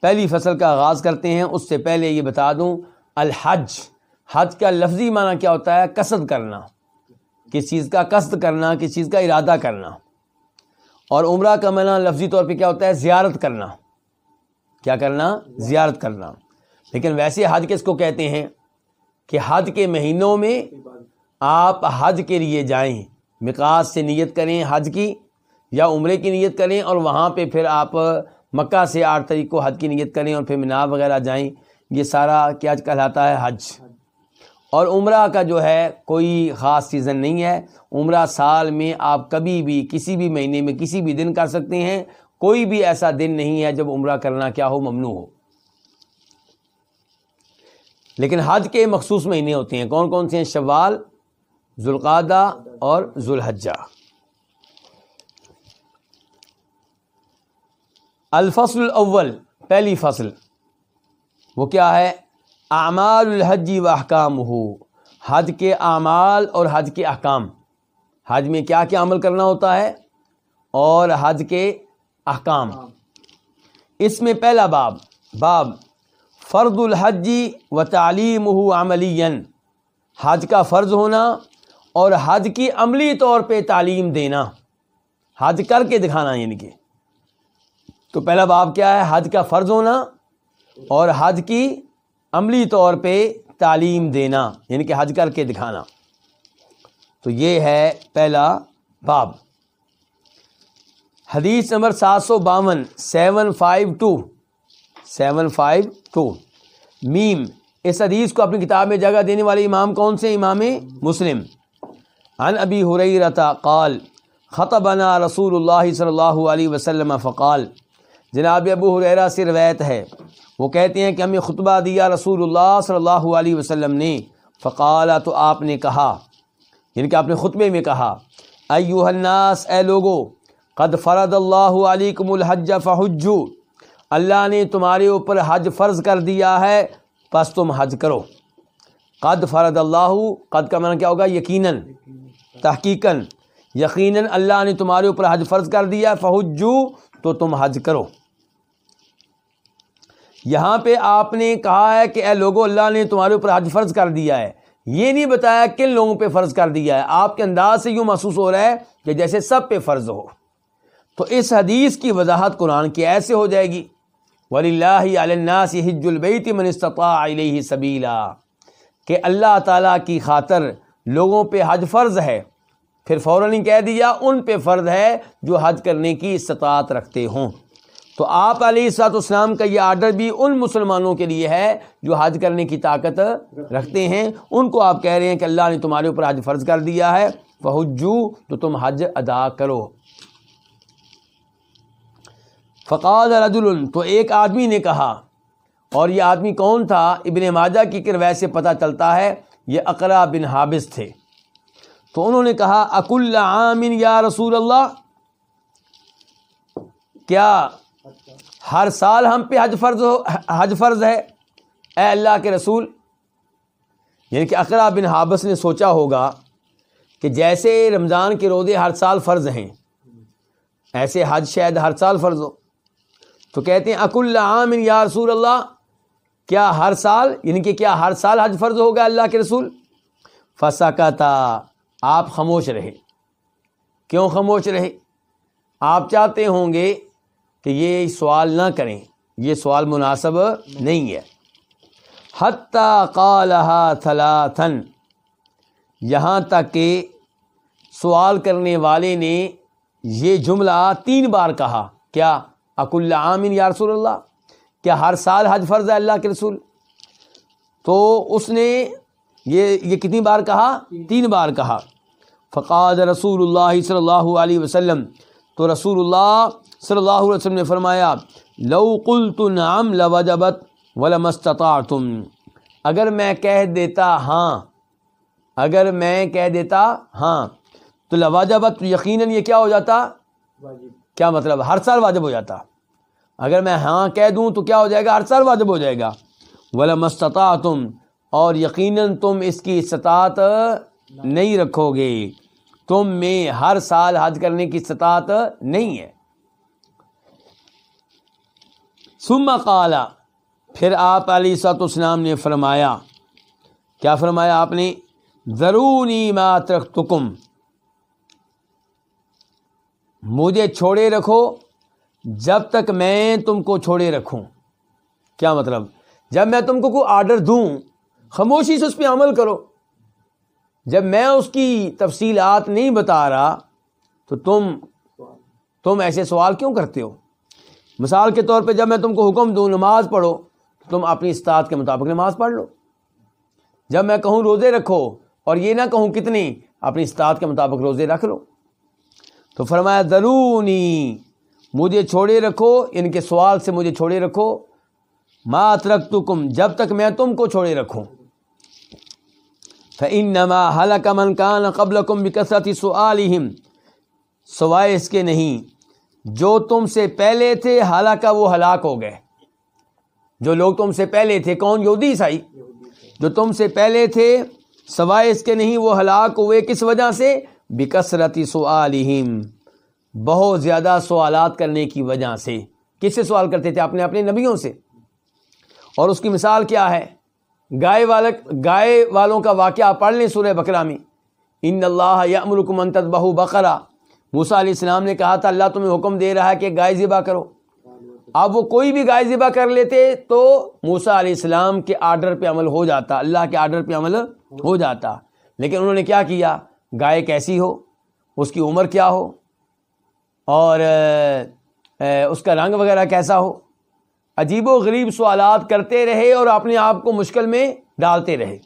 پہلی فصل کا آغاز کرتے ہیں، اس سے پہلے یہ بتا دوں، الحج۔ حج کا لفظی معنی کیا ہوتا ہے؟ قصد کرنا۔ کس چیز کا قصد کرنا، کس چیز کا ارادہ کرنا۔ اور عمرہ کا معنی لفظی طور پہ کیا ہوتا ہے؟ زیارت کرنا۔ کیا کرنا؟ زیارت کرنا۔ لیکن ویسے حج کس کو کہتے ہیں؟ کہ حج کے مہینوں میں آپ حج کے لیے جائیں۔ مقاص سے نیت کریں حج کی۔ یا عمرے کی نیت کریں اور وہاں پہ پھر آپ مکہ سے آٹھ تاریخ کو حج کی نیت کریں اور پھر منا وغیرہ جائیں، یہ سارا کیا کہلاتا ہے حج۔ اور عمرہ کا جو ہے کوئی خاص سیزن نہیں ہے۔ عمرہ سال میں آپ کبھی بھی، کسی بھی مہینے میں، کسی بھی دن کر سکتے ہیں۔ کوئی بھی ایسا دن نہیں ہے جب عمرہ کرنا کیا ہو ممنوع ہو۔ لیکن حج کے مخصوص مہینے ہوتے ہیں۔ کون کون سے ہیں؟ شوال ذوالقادہ اور ذوالحجہ۔ الفصل الاول، پہلی فصل۔ وہ کیا ہے؟ اعمال الحجی و احکام ہو حج کے اعمال اور حج کے احکام۔ حج میں کیا کیا عمل کرنا ہوتا ہے؟ اور حج کے احکام۔ اس میں پہلا باب باب فرد الحجی و تعلیم ہو عملی حج کا فرض ہونا اور حج کی عملی طور پہ تعلیم دینا۔ حج کر کے دکھانا یعنی کہ۔ تو پہلا باب کیا ہے؟ حج کا فرض ہونا اور حج کی عملی طور پہ تعلیم دینا یعنی کہ حج کر کے دکھانا۔ تو یہ ہے پہلا باب۔ حدیث نمبر سات سو باون، seven five two. Seven five two. میم، اس حدیث کو اپنی کتاب میں جگہ دینے والے امام کون سے؟ امام مسلم۔ ان ابی رتا قال، خطبنا رسول اللہ صلی اللہ علیہ وسلم فقال جناب ابو حریرا سے روایت ہے۔ وہ کہتے ہیں کہ ہمیں خطبہ دیا رسول اللہ صلی اللہ علیہ وسلم نے۔ فقالا تو آپ نے کہا یعنی کہ آپ نے خطبے میں کہا ایوہ الناس، اے لوگو، قد فرد اللہ علیکم الحج فحجو۔ اللہ نے تمہارے اوپر حج فرض کر دیا ہے، پس تم حج کرو۔ قد فرد اللہ، قد کا معنی کیا ہوگا؟ یقیناً، تحقیقاً۔ یقیناً اللہ نے تمہارے اوپر حج فرض کر دیا، فحجو، تو تم حج کرو۔ یہاں پہ آپ نے کہا ہے کہ اے لوگو، اللہ نے تمہارے اوپر حج فرض کر دیا ہے۔ یہ نہیں بتایا کن لوگوں پہ فرض کر دیا ہے۔ آپ کے انداز سے یوں محسوس ہو رہا ہے کہ جیسے سب پہ فرض ہو۔ تو اس حدیث کی وضاحت قرآن کی ایسے ہو جائے گی۔ ولی اللہ علناس حج البیت من استطاع علیہ سبیلا کہ اللہ تعالیٰ کی خاطر لوگوں پہ حج فرض ہے۔ پھر فوراً کہہ دیا، ان پہ فرض ہے جو حج کرنے کی استطاعت رکھتے ہوں۔ تو آپ علیہ سات اسلام کا یہ آرڈر بھی ان مسلمانوں کے لیے ہے جو حج کرنے کی طاقت رکھتے ہیں۔ ان کو آپ کہہ رہے ہیں کہ اللہ نے تمہارے اوپر حج فرض کر دیا ہے۔ فہجو تو تم حج ادا کرو۔ فقاد رجل، تو ایک آدمی نے کہا، اور یہ آدمی کون تھا؟ ابن ماجہ کی کرویت سے پتہ چلتا ہے، یہ اقرا بن حابس تھے۔ تو انہوں نے کہا، اکل عامن یا رسول اللہ؟ کیا ہر سال ہم پہ حج فرض ہو، حج فرض ہے۔ اے اللہ کے رسول یعنی کہ اقرا بن حابس نے سوچا ہوگا کہ جیسے رمضان کے روزے ہر سال فرض ہیں، ایسے حج شاید ہر سال فرض ہو۔ تو کہتے ہیں اک اللہ یا رسول اللہ، کیا ہر سال یعنی کہ کیا ہر سال حج فرض ہوگا اللہ کے رسول؟ فسا کا تھا آپ خاموش رہے کیوں خاموش رہے آپ چاہتے ہوں گے کہ یہ سوال نہ کریں، یہ سوال مناسب نہیں ہے۔ حتیٰ قالحا تھلاثن یہاں تک کہ سوال کرنے والے نے یہ جملہ تین بار کہا، کیا اک اللہ عامن یا رسول اللہ؟ کیا ہر سال حج فرض ہے اللہ کے رسول؟ تو اس نے یہ یہ کتنی بار کہا؟ تین بار کہا۔ فقاد رسول اللہ صلی اللہ علیہ وسلم، تو رسول اللہ صلی اللہ علیہ وسلم نے فرمایا لو قلت نعم لوجبت ولم استطعتم اگر میں کہہ دیتا ہاں اگر میں کہہ دیتا ہاں تو لواجبت یقیناً یہ کیا ہو جاتا؟ کیا مطلب؟ ہر سال واجب ہو جاتا۔ اگر میں ہاں کہہ دوں تو کیا ہو جائے گا؟ ہر سال واجب ہو جائے گا۔ ولا مستطا تم اور یقیناً تم اس کی استطاعت نہیں رکھو گے۔ تم میں ہر سال حج کرنے کی استطاعت نہیں ہے۔ سما قالا، پھر آپ علی سات اسلام نے فرمایا، کیا فرمایا آپ نے؟ ضرونی ماترکم مجھے چھوڑے رکھو جب تک میں تم کو چھوڑے رکھوں۔ کیا مطلب؟ جب میں تم کو کوئی آرڈر دوں، خاموشی سے اس پہ عمل کرو۔ جب میں اس کی تفصیلات نہیں بتا رہا، تو تم تم ایسے سوال کیوں کرتے ہو؟ مثال کے طور پہ جب میں تم کو حکم دوں نماز پڑھو تم اپنی استاد کے مطابق نماز پڑھ لو۔ جب میں کہوں روزے رکھو، اور یہ نہ کہوں کتنی، اپنی استاد کے مطابق روزے رکھ لو۔ تو فرمایا درونی مجھے چھوڑے رکھو، ان کے سوال سے مجھے چھوڑے رکھو۔ مات رکھ کم جب تک میں تم کو چھوڑے رکھوں۔ نما حلق من کان قبل کم بکثرت سوائے اس کے نہیں جو تم سے پہلے تھے، حالانکہ وہ ہلاک ہو گئے۔ جو لوگ تم سے پہلے تھے، کون؟ یودی عیسائی۔ جو تم سے پہلے تھے، سوائے اس کے نہیں، وہ ہلاک ہوئے کس وجہ سے؟ بکثرتی سوالہم بہت زیادہ سوالات کرنے کی وجہ سے۔ کس سے سوال کرتے تھے؟ اپنے اپنے نبیوں سے۔ اور اس کی مثال کیا ہے؟ گائے گائے والوں کا واقعہ پڑھ لیں سورہ بکرا میں۔ ان اللہ یا امرکمنت بہو بقرا موسا علیہ السلام نے کہا تھا، اللہ تمہیں حکم دے رہا ہے کہ گائے ذبح کرو۔ اب وہ کوئی بھی گائے ذبح کر لیتے تو موسا علیہ السلام کے آرڈر پہ عمل ہو جاتا، اللہ کے آرڈر پہ عمل ہو جاتا۔ لیکن انہوں نے کیا کیا؟ گائے کیسی ہو؟ اس کی عمر کیا ہو؟ اور اس کا رنگ وغیرہ کیسا ہو؟ عجیب و غریب سوالات کرتے رہے اور اپنے آپ کو مشکل میں ڈالتے رہے۔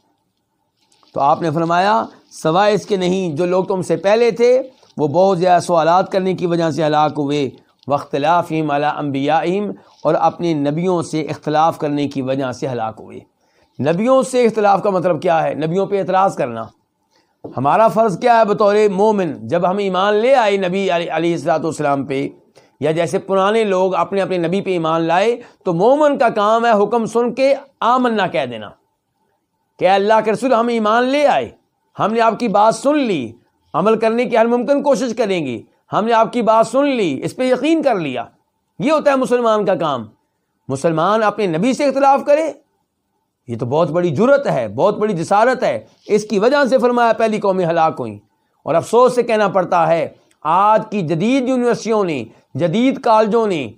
تو آپ نے فرمایا، سوائے اس کے نہیں، جو لوگ تم سے پہلے تھے وہ بہت زیادہ سوالات کرنے کی وجہ سے ہلاک ہوئے۔ وختلاف علا امبیا اور اپنے نبیوں سے اختلاف کرنے کی وجہ سے ہلاک ہوئے۔ نبیوں سے اختلاف کا مطلب کیا ہے؟ نبیوں پہ اعتراض کرنا۔ ہمارا فرض کیا ہے بطور مومن؟ جب ہم ایمان لے آئے نبی علیہ السلاۃ والسلام پہ، یا جیسے پرانے لوگ اپنے اپنے نبی پہ ایمان لائے، تو مومن کا کام ہے حکم سن کے آمن نہ کہہ دینا کہ اللہ کے رسول ہم ایمان لے آئے، ہم نے آپ کی بات سن لی عمل کرنے کی ہر ممکن کوشش کریں گے ہم نے آپ کی بات سن لی، اس پہ یقین کر لیا۔ یہ ہوتا ہے مسلمان کا کام۔ مسلمان اپنے نبی سے اختلاف کرے۔ یہ تو بہت بڑی جرت ہے، بہت بڑی جسارت ہے۔ اس کی وجہ سے فرمایا پہلی قومی ہلاک ہوئیں۔ اور افسوس سے کہنا پڑتا ہے، آج کی جدید یونیورسٹیوں نے، جدید کالجوں نے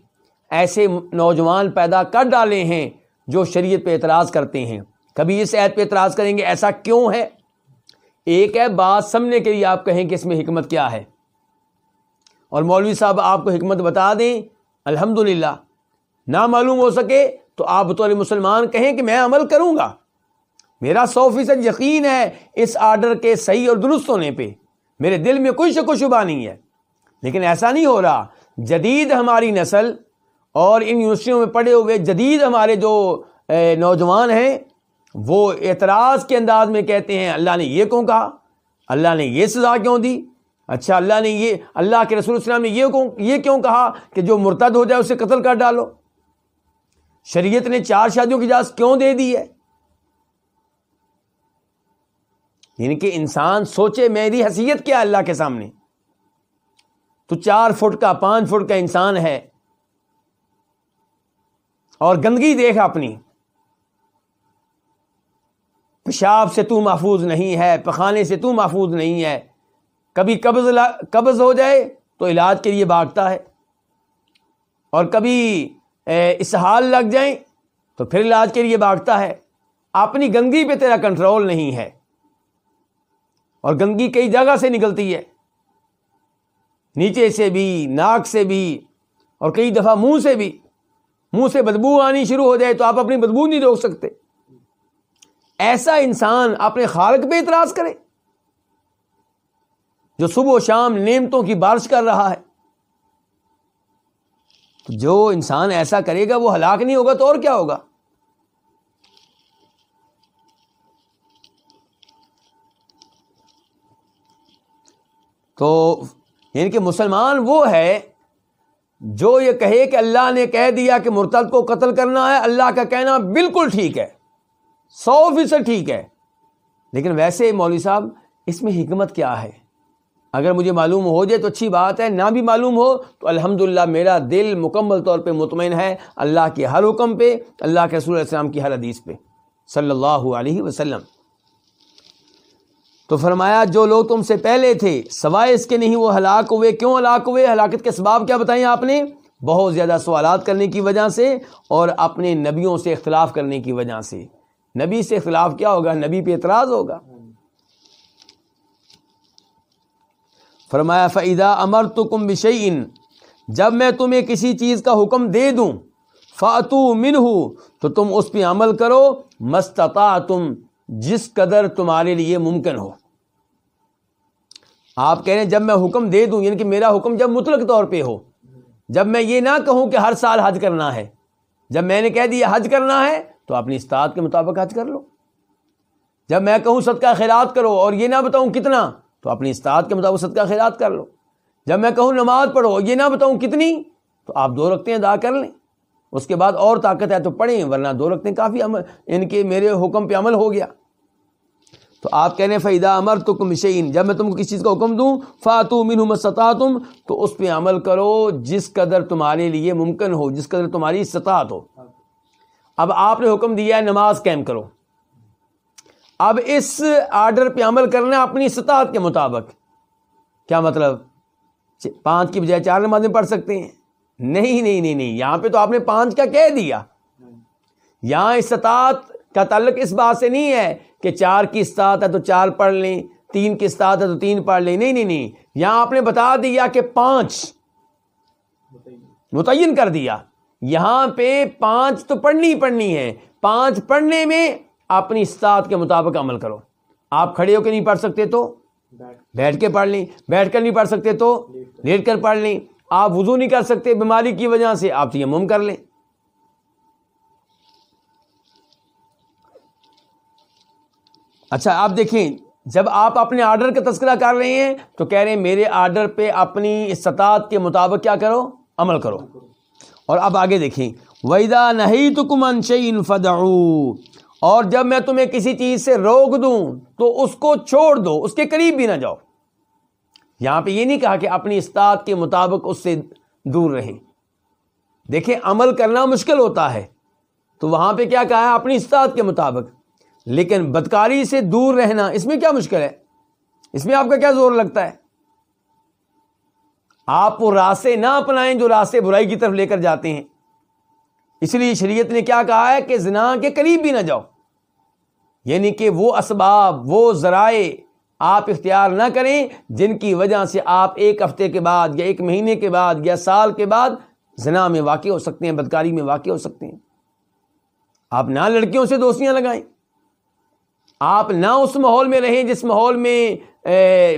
ایسے نوجوان پیدا کر ڈالے ہیں جو شریعت پہ اعتراض کرتے ہیں۔ کبھی اس عید پہ اعتراض کریں گے، ایسا کیوں ہے؟ ایک ہے، بات سمجھنے کے لیے آپ کہیں کہ اس میں حکمت کیا ہے۔ اور مولوی صاحب آپ کو حکمت بتا دیں الحمد للہ نہ معلوم ہو سکے تو آپ بطور مسلمان کہیں کہ میں عمل کروں گا۔ میرا سو فیصد یقین ہے اس آرڈر کے صحیح اور درست ہونے پہ۔ میرے دل میں کوئی شک و شبہ نہیں ہے۔ لیکن ایسا نہیں ہو رہا۔ جدید ہماری نسل اور ان یونیورسٹیوں میں پڑھے ہوئے جدید ہمارے جو نوجوان ہیں وہ اعتراض کے انداز میں کہتے ہیں، اللہ نے یہ کیوں کہا؟ اللہ نے یہ سزا کیوں دی؟ اچھا اللہ نے یہ، اللہ کے رسول السلام نے یہ یہ کیوں کہا کہ جو مرتد ہو جائے اسے قتل کر ڈالو؟ شریعت نے چار شادیوں کی اجازت کیوں دے دی ہے؟ یعنی کہ انسان سوچے میری حیثیت کیا اللہ کے سامنے؟ تو چار فٹ کا، پانچ فٹ کا انسان ہے اور گندگی دیکھ اپنی۔ پیشاب سے تو محفوظ نہیں ہے، پخانے سے تو محفوظ نہیں ہے۔ کبھی قبض قبض ہو جائے تو علاج کے لیے بھاگتا ہے۔ اور کبھی اسہال لگ جائیں تو پھر علاج کے لیے بھاگتا ہے۔ اپنی گندگی پہ تیرا کنٹرول نہیں ہے۔ اور گندگی کئی جگہ سے نکلتی ہے۔ نیچے سے بھی، ناک سے بھی، اور کئی دفعہ منہ سے بھی۔ منہ سے بدبو آنی شروع ہو جائے تو آپ اپنی بدبو نہیں روک سکتے۔ ایسا انسان اپنے خالق پہ اعتراض کرے جو صبح و شام نعمتوں کی بارش کر رہا ہے۔ جو انسان ایسا کرے گا، وہ ہلاک نہیں ہوگا تو اور کیا ہوگا؟ تو یعنی کہ مسلمان وہ ہے جو یہ کہے کہ اللہ نے کہہ دیا کہ مرتد کو قتل کرنا ہے، اللہ کا کہنا بالکل ٹھیک ہے۔ سو فیصد ٹھیک ہے۔ لیکن ویسے مولوی صاحب، اس میں حکمت کیا ہے؟ اگر مجھے معلوم ہو جائے تو اچھی بات ہے، نہ بھی معلوم ہو تو الحمد میرا دل مکمل طور پہ مطمئن ہے اللہ کے ہر حکم پہ، اللہ کے رسول السلام کی ہر حدیث پہ۔ صلی اللہ علیہ وسلم۔ تو فرمایا، جو لوگ تم سے پہلے تھے، سوائے اس کے نہیں، وہ ہلاک ہوئے۔ کیوں ہلاک ہوئے؟ ہلاکت کے سباب کیا بتائیں آپ نے؟ بہت زیادہ سوالات کرنے کی وجہ سے اور اپنے نبیوں سے اختلاف کرنے کی وجہ سے۔ نبی سے اختلاف کیا ہوگا؟ نبی پہ اعتراض ہوگا۔ فرمایا فعدہ امر تو کم بشعین جب میں تمہیں کسی چیز کا حکم دے دوں فاتو من تو تم اس پہ عمل کرو مستتا تم جس قدر تمہارے لیے ممکن ہو۔ آپ کہہ رہے ہیں، جب میں حکم دے دوں یعنی کہ میرا حکم جب مطلق طور پہ ہو، جب میں یہ نہ کہوں کہ ہر سال حج کرنا ہے، جب میں نے کہہ دیا حج کرنا ہے تو اپنی استاد کے مطابق حج کر لو۔ جب میں کہوں صدقہ خیرات کرو اور یہ نہ بتاؤں کتنا، تو اپنی استاد کے مطابق صدقہ خیرات کر لو۔ جب میں کہوں نماز پڑھو، یہ نہ بتاؤں کتنی، تو آپ دو رکھتے ہیں ادا کر لیں۔ اس کے بعد اور طاقت ہے تو پڑھیں، ورنہ دو رکھتے ہیں کافی عمل، ان کے میرے حکم پہ عمل ہو گیا۔ تو آپ کہہ رہے ہیں فیدا امر تو کمشین جب میں تم کو کسی چیز کا حکم دوں فاتو من سطح تم تو اس پہ عمل کرو جس قدر تمہارے لیے ممکن ہو، جس قدر تمہاری سطاعت ہو۔ اب آپ نے حکم دیا ہے نماز قائم کرو۔ اب اس آرڈر پہ عمل کرنا اپنی استطاعت کے مطابق۔ کیا مطلب؟ پانچ کی بجائے چار نمازیں پڑھ سکتے ہیں۔ نہیں نہیں نہیں نہیں، یہاں پہ تو آپ نے پانچ کا کہہ دیا۔ یہاں استطاعت کا تعلق اس بات سے نہیں ہے کہ چار کی استطاعت ہے تو چار پڑھ لیں، تین کی استطاعت ہے تو تین پڑھ لیں۔ نہیں نہیں نہیں، یہاں آپ نے بتا دیا کہ پانچ۔ متعین۔ کر دیا۔ یہاں پہ پانچ تو پڑھنی پڑھنی ہے۔ پانچ پڑھنے میں اپنی استاد کے مطابق عمل کرو۔ آپ کھڑے ہو کے نہیں پڑھ سکتے تو؟ بیٹھ کے پڑھ لیں۔ بیٹھ کر نہیں پڑھ سکتے تو؟ لیٹ کر پڑھ لیں۔ آپ وضو نہیں کر سکتے، بیماری کی وجہ سے آپ تیمم کر لیں۔ اچھا آپ دیکھیں، جب آپ اپنے آرڈر کا تذکرہ کر رہے ہیں تو کہہ رہے ہیں، میرے آرڈر پہ اپنی استطاعت کے مطابق کیا کرو؟ عمل کرو۔ اور اب آگے دیکھیں۔ ویدا نہیں تو کمن شعین اور جب میں تمہیں کسی چیز سے روک دوں، تو اس کو چھوڑ دو، اس کے قریب بھی نہ جاؤ۔ یہاں پہ یہ نہیں کہا کہ اپنی استاد کے مطابق اس سے دور رہے دیکھیں، عمل کرنا مشکل ہوتا ہے۔ تو وہاں پہ کیا کہا ہے؟ اپنی استاد کے مطابق۔ لیکن بدکاری سے دور رہنا اس میں کیا مشکل ہے؟ اس میں آپ کا کیا زور لگتا ہے؟ آپ وہ راستے نہ اپنائیں جو راستے برائی کی طرف لے کر جاتے ہیں۔ اس لیے شریعت نے کیا کہا ہے کہ زنا کے قریب بھی نہ جاؤ۔ یعنی کہ وہ اسباب، وہ ذرائع آپ اختیار نہ کریں جن کی وجہ سے آپ ایک ہفتے کے بعد یا ایک مہینے کے بعد یا سال کے بعد زنا میں واقع ہو سکتے ہیں، بدکاری میں واقع ہو سکتے ہیں۔ آپ نہ لڑکیوں سے دوستیاں لگائیں۔ آپ نہ اس ماحول میں رہیں جس ماحول میں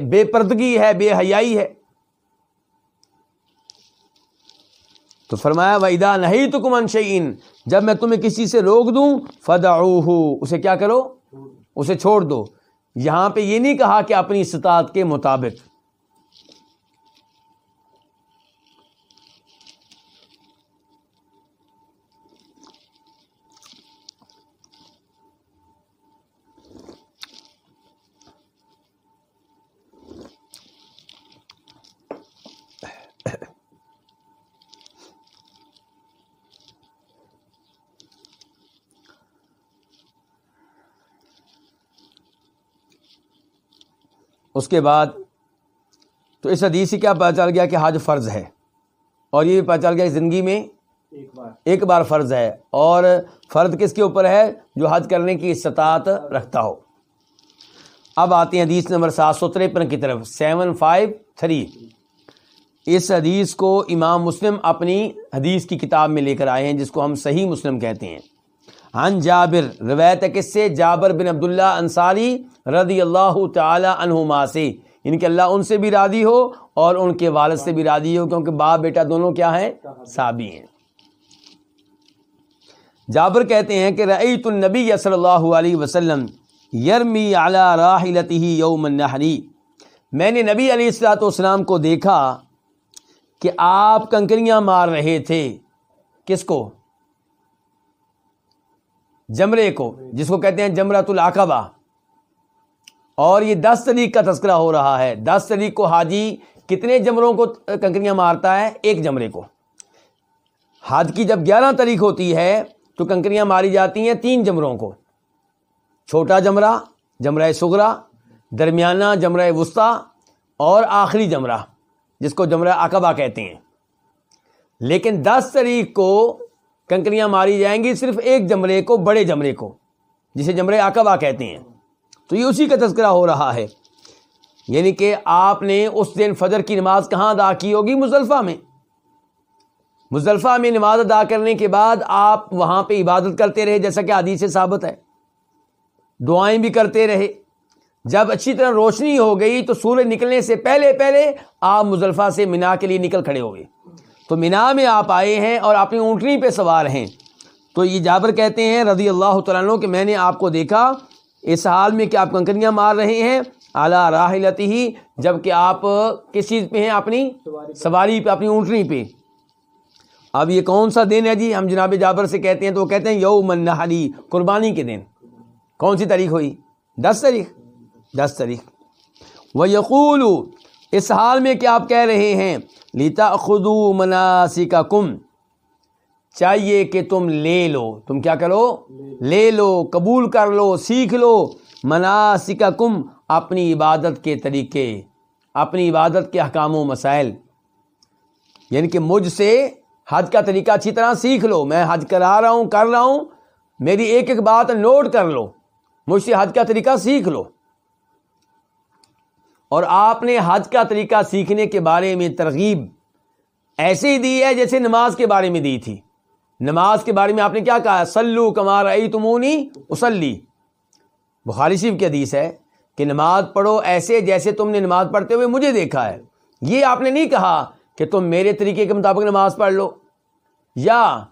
بے پردگی ہے، بے حیائی ہے۔ تو فرمایا ویدا نہیں تو کم شعین جب میں تمہیں کسی سے روک دوں فدا اسے کیا کرو؟ اسے چھوڑ دو۔ یہاں پہ یہ نہیں کہا کہ اپنی استطاعت کے مطابق۔ اس کے بعد تو اس حدیث سے کیا پتہ چل گیا کہ حج فرض ہے؟ اور یہ بھی پتہ چل گیا کہ زندگی میں ایک بار ایک بار فرض ہے۔ اور فرض کس کے اوپر ہے؟ جو حج کرنے کی استطاعت رکھتا ہو۔ اب آتے ہیں حدیث نمبر سات سو تریپن کی طرف۔ Seven five three. اس حدیث کو امام مسلم اپنی حدیث کی کتاب میں لے کر آئے ہیں، جس کو ہم صحیح مسلم کہتے ہیں۔ ہن جابر، روایت ہے کس سے جابر بن عبداللہ انصاری رضی اللہ تعالی عنہما سے یعنی ان کے اللہ ان سے بھی راضی ہو اور ان کے والد سے بھی راضی ہو، کیونکہ باپ بیٹا دونوں کیا ہیں؟ صحابی ہیں۔ جابر کہتے ہیں کہ رعیت النبی صلی اللہ علیہ وسلم یرمی علی راحلته یوم النحری میں نے نبی علیہ السلاۃ والسلام کو دیکھا کہ آپ کنکریاں مار رہے تھے۔ کس کو؟ جمرے کو، جس کو کہتے ہیں جمرۃ العقبہ۔ اور یہ دس تاریخ کا تذکرہ ہو رہا ہے۔ دس تاریخ کو حاجی کتنے جمروں کو کنکریاں مارتا ہے؟ ایک جمرے کو۔ حج کی جب گیارہ تاریخ ہوتی ہے تو کنکریاں ماری جاتی ہیں تین جمروں کو۔ چھوٹا جمرہ جمرہ سگرا درمیانہ جمرہ وسطی، اور آخری جمرہ، جس کو جمرہ عقبہ کہتے ہیں۔ لیکن دس تاریخ کو کنکریاں ماری جائیں گی صرف ایک جمرے کو، بڑے جمرے کو، جسے جمرے عقبہ کہتے ہیں۔ تو یہ اسی کا تذکرہ ہو رہا ہے۔ یعنی کہ آپ نے اس دن فجر کی نماز کہاں ادا کی ہوگی؟ مزدلفہ میں۔ مزدلفہ میں نماز ادا کرنے کے بعد آپ وہاں پہ عبادت کرتے رہے، جیسا کہ حدیث سے ثابت ہے۔ دعائیں بھی کرتے رہے۔ جب اچھی طرح روشنی ہو گئی تو سورج نکلنے سے پہلے پہلے آپ مزدلفہ سے مینا کے لیے نکل کھڑے ہو گئے۔ تو مینا میں آپ آئے ہیں اور اپنی اونٹنی پہ سوار ہیں۔ تو یہ جابر کہتے ہیں رضی اللہ تعالیٰ عنہ کہ میں نے آپ کو دیکھا، اس حال میں کہ آپ کنکریاں مار رہے ہیں۔ اعلیٰ راہلتی ہی جبکہ آپ کس چیز پہ ہیں اپنی؟ سواری پہ، اپنی اونٹنی پہ۔ اب یہ کون سا دن ہے جی؟ ہم جناب جابر سے کہتے ہیں تو وہ کہتے ہیں یوم النحری قربانی کے دن۔ کون سی تاریخ ہوئی؟ دس تاریخ۔ دس تاریخ۔ وہ یقول اس حال میں کیا آپ کہہ رہے ہیں لیتا خدو مناسی کا کم چاہیے کہ تم لے لو۔ تم کیا کرو؟ لے لو، قبول کر لو، سیکھ لو۔ مناسی کا کم اپنی عبادت کے طریقے، اپنی عبادت کے احکام و مسائل۔ یعنی کہ مجھ سے حج کا طریقہ اچھی طرح سیکھ لو۔ میں حج کرا رہا ہوں، کر رہا ہوں۔ میری ایک ایک بات نوٹ کر لو۔ مجھ سے حج کا طریقہ سیکھ لو۔ اور آپ نے حج کا طریقہ سیکھنے کے بارے میں ترغیب ایسے ہی دی ہے جیسے نماز کے بارے میں دی تھی۔ نماز کے بارے میں آپ نے کیا کہا؟ سلو کمار ائی تمونی اسلی بخاری شریف کی حدیث ہے کہ نماز پڑھو ایسے جیسے تم نے نماز پڑھتے ہوئے مجھے دیکھا ہے۔ یہ آپ نے نہیں کہا کہ تم میرے طریقے کے مطابق نماز پڑھ لو یا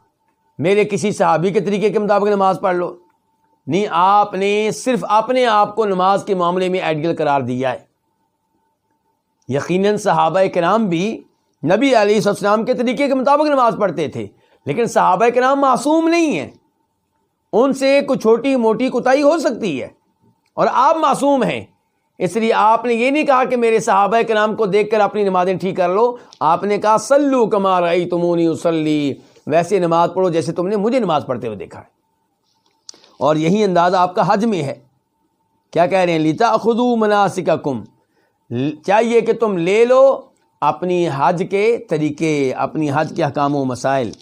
میرے کسی صحابی کے طریقے کے مطابق نماز پڑھ لو۔ نہیں، آپ نے صرف اپنے آپ کو نماز کے معاملے میں ایڈگل قرار دیا ہے۔ یقیناً صحابہ کرام بھی نبی علیہ السلام کے طریقے کے مطابق نماز پڑھتے تھے، لیکن صحابہ کرام معصوم نہیں ہیں۔ ان سے کچھ چھوٹی موٹی کتائی ہو سکتی ہے اور آپ معصوم ہیں۔ اس لیے آپ نے یہ نہیں کہا کہ میرے صحابہ کے نام کو دیکھ کر اپنی نمازیں ٹھیک کر لو۔ آپ نے کہا سلو کمار آئی تمونی اسلی ویسے نماز پڑھو جیسے تم نے مجھے نماز پڑھتے ہوئے دیکھا ہے۔ اور یہی انداز آپ کا حج میں ہے۔ کیا کہہ رہے ہیں؟ لیتا خدو مناسک کم چاہیے کہ تم لے لو اپنی حج کے طریقے اپنی حج کے حکام و مسائل۔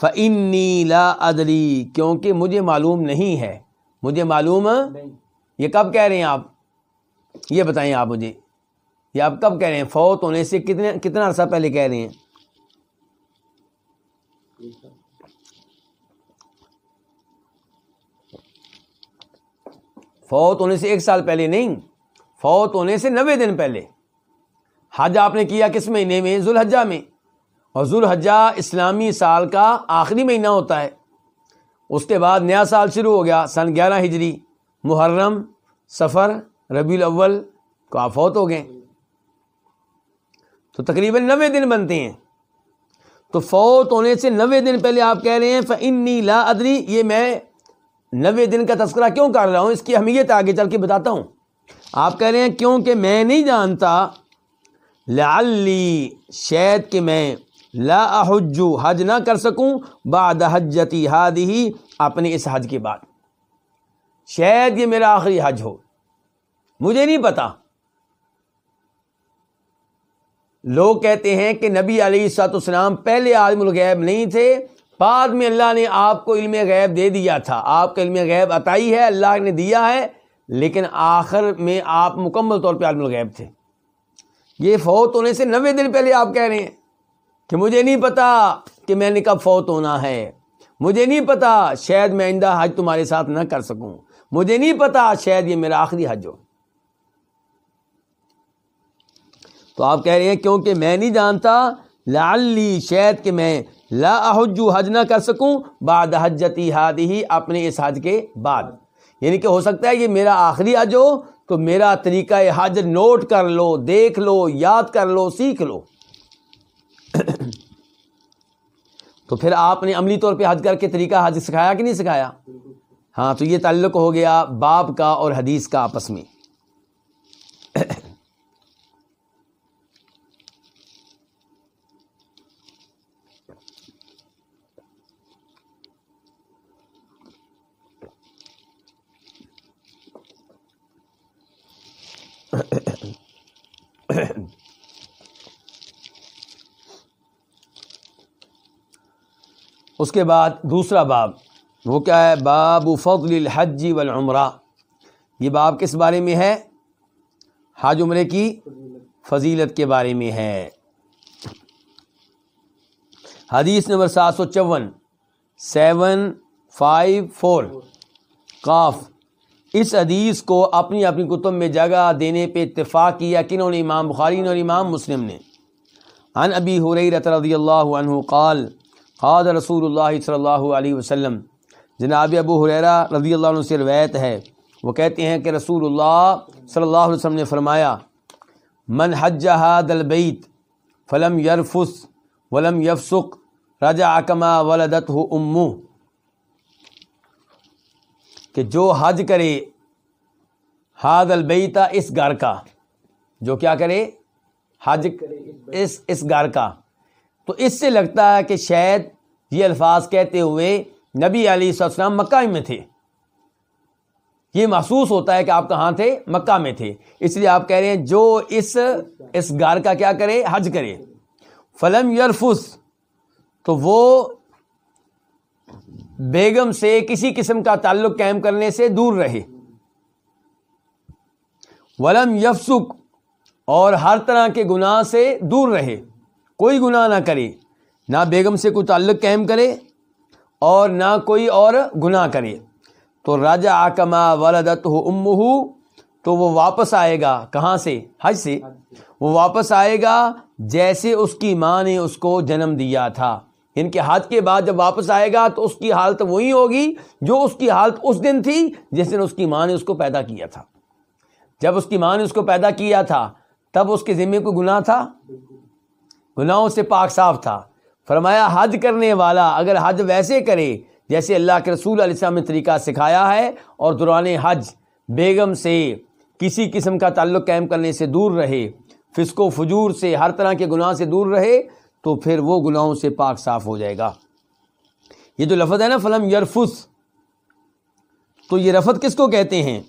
فنی لا ادری کیونکہ مجھے معلوم نہیں ہے۔ مجھے معلوم یہ کب کہہ رہے ہیں آپ؟ یہ بتائیں آپ مجھے۔ یہ آپ کب کہہ رہے ہیں؟ فوت ہونے سے کتنے کتنا عرصہ پہلے کہہ رہے ہیں؟ فوت ہونے سے ایک سال پہلے نہیں۔ فوت ہونے سے نوے دن پہلے۔ حج آپ نے کیا کس مہینے میں؟ ذوالحجہ میں۔ اور ذوالحجہ اسلامی سال کا آخری مہینہ ہوتا ہے۔ اس کے بعد نیا سال شروع ہو گیا، سن گیارہ ہجری۔ محرم سفر ربیع الاول کو آپ فوت ہو گئے۔ تو تقریباً نوے دن بنتے ہیں۔ تو فوت ہونے سے نوے دن پہلے آپ کہہ رہے ہیں فنی لا ادری یہ میں نوے دن کا تذکرہ کیوں کر رہا ہوں؟ اس کی اہمیت آگے چل کے بتاتا ہوں۔ آپ کہہ رہے ہیں، کیونکہ میں نہیں جانتا، لعلی شاید کہ میں لا احجو حج نہ کر سکوں، بعد حجتی ہادی اپنے اس حج کے بعد. شاید یہ میرا آخری حج ہو۔ مجھے نہیں پتا۔ لوگ کہتے ہیں کہ نبی علیہ سات اسلام پہلے عالم الغیب نہیں تھے، بعد میں اللہ نے آپ کو علم غیب دے دیا تھا۔ آپ کا علم غیب عطائی ہے، اللہ نے دیا ہے لیکن آخر میں آپ مکمل طور پہ عالم الغیب تھے۔ یہ فوت ہونے سے نوے دن پہلے آپ کہہ رہے ہیں کہ مجھے نہیں پتا کہ میں نے کب فوت ہونا ہے۔ مجھے نہیں پتا شاید میں آئندہ حج تمہارے ساتھ نہ کر سکوں۔ مجھے نہیں پتا شاید یہ میرا آخری حج ہو۔ تو آپ کہہ رہے ہیں کیونکہ میں نہیں جانتا لالی شاید کہ میں لا احجو حج نہ کر سکوں بعد حجتی ہی اپنے اس حج کے بعد۔ یعنی کہ ہو سکتا ہے یہ میرا آخری حج ہو تو میرا طریقہ حج نوٹ کر لو، دیکھ لو، یاد کر لو، سیکھ لو۔ تو پھر آپ نے عملی طور پہ حج کر کے طریقہ حج سکھایا کہ نہیں سکھایا؟ ہاں تو یہ تعلق ہو گیا باپ کا اور حدیث کا آپس میں۔ اس کے بعد دوسرا باب، وہ کیا ہے؟ باب فضل الحج والعمرہ۔ یہ باب کس بارے میں ہے؟ حج عمرے کی فضیلت کے بارے میں ہے۔ حدیث نمبر سات سو چون، سیون، فائیو، فور۔ کاف اس حدیث کو اپنی اپنی کتب میں جگہ دینے پہ اتفاق کیا کنہوں نے امام بخاری اور امام مسلم نے۔ ان ابی حریرت رضی اللہ عنہ قال قاد رسول اللہ صلی اللہ علیہ وسلم۔ جناب ابو حریرہ رضی اللہ عنہ سے روایت ہے۔ وہ کہتے ہیں کہ رسول اللہ صلی اللہ علیہ وسلم نے فرمایا، من حج هذا البیت فلم یرفس ولم یفسق رجع کما ولدته امه. کہ جو حج کرے حاد البیتا اس گھر کا۔ جو کیا کرے، حج اس اس گھر کا۔ تو اس سے لگتا ہے کہ شاید یہ الفاظ کہتے ہوئے نبی علی السلام مکہ میں تھے۔ یہ محسوس ہوتا ہے کہ آپ کہاں تھے؟ مکہ میں تھے۔ اس لیے آپ کہہ رہے ہیں، جو اس اس گھر کا کیا کرے، حج کرے۔ فلم یرفس، تو وہ بیگم سے کسی قسم کا تعلق قائم کرنے سے دور رہے۔ ولم یفسک اور ہر طرح کے گناہ سے دور رہے۔ کوئی گناہ نہ کرے، نہ بیگم سے کوئی تعلق قائم کرے اور نہ کوئی اور گناہ کرے۔ تو راجا آکما ولدت ہو ام تو وہ واپس آئے گا۔ کہاں سے؟ حج سے۔ وہ واپس آئے گا جیسے اس کی ماں نے اس کو جنم دیا تھا۔ ان کے ہاتھ کے بعد جب واپس آئے گا تو اس کی حالت وہی ہوگی جو اس کی حالت اس دن تھی جس دن اس کی ماں نے اس کو پیدا کیا تھا۔ جب اس کی ماں نے اس کو پیدا کیا تھا، تب اس کے ذمے کو گناہ تھا؟ گناہوں سے پاک صاف تھا۔ فرمایا، حج کرنے والا اگر حج ویسے کرے، جیسے اللہ کے رسول علیہ السلام نے طریقہ سکھایا ہے، اور دوران حج بیگم سے کسی قسم کا تعلق قائم کرنے سے دور رہے، فسق و فجور سے، ہر طرح کے گناہ سے دور رہے تو پھر وہ گناہوں سے پاک صاف ہو جائے گا۔ یہ جو لفظ ہے نا، فلم یرفس تو یہ رفت کس کو کہتے ہیں؟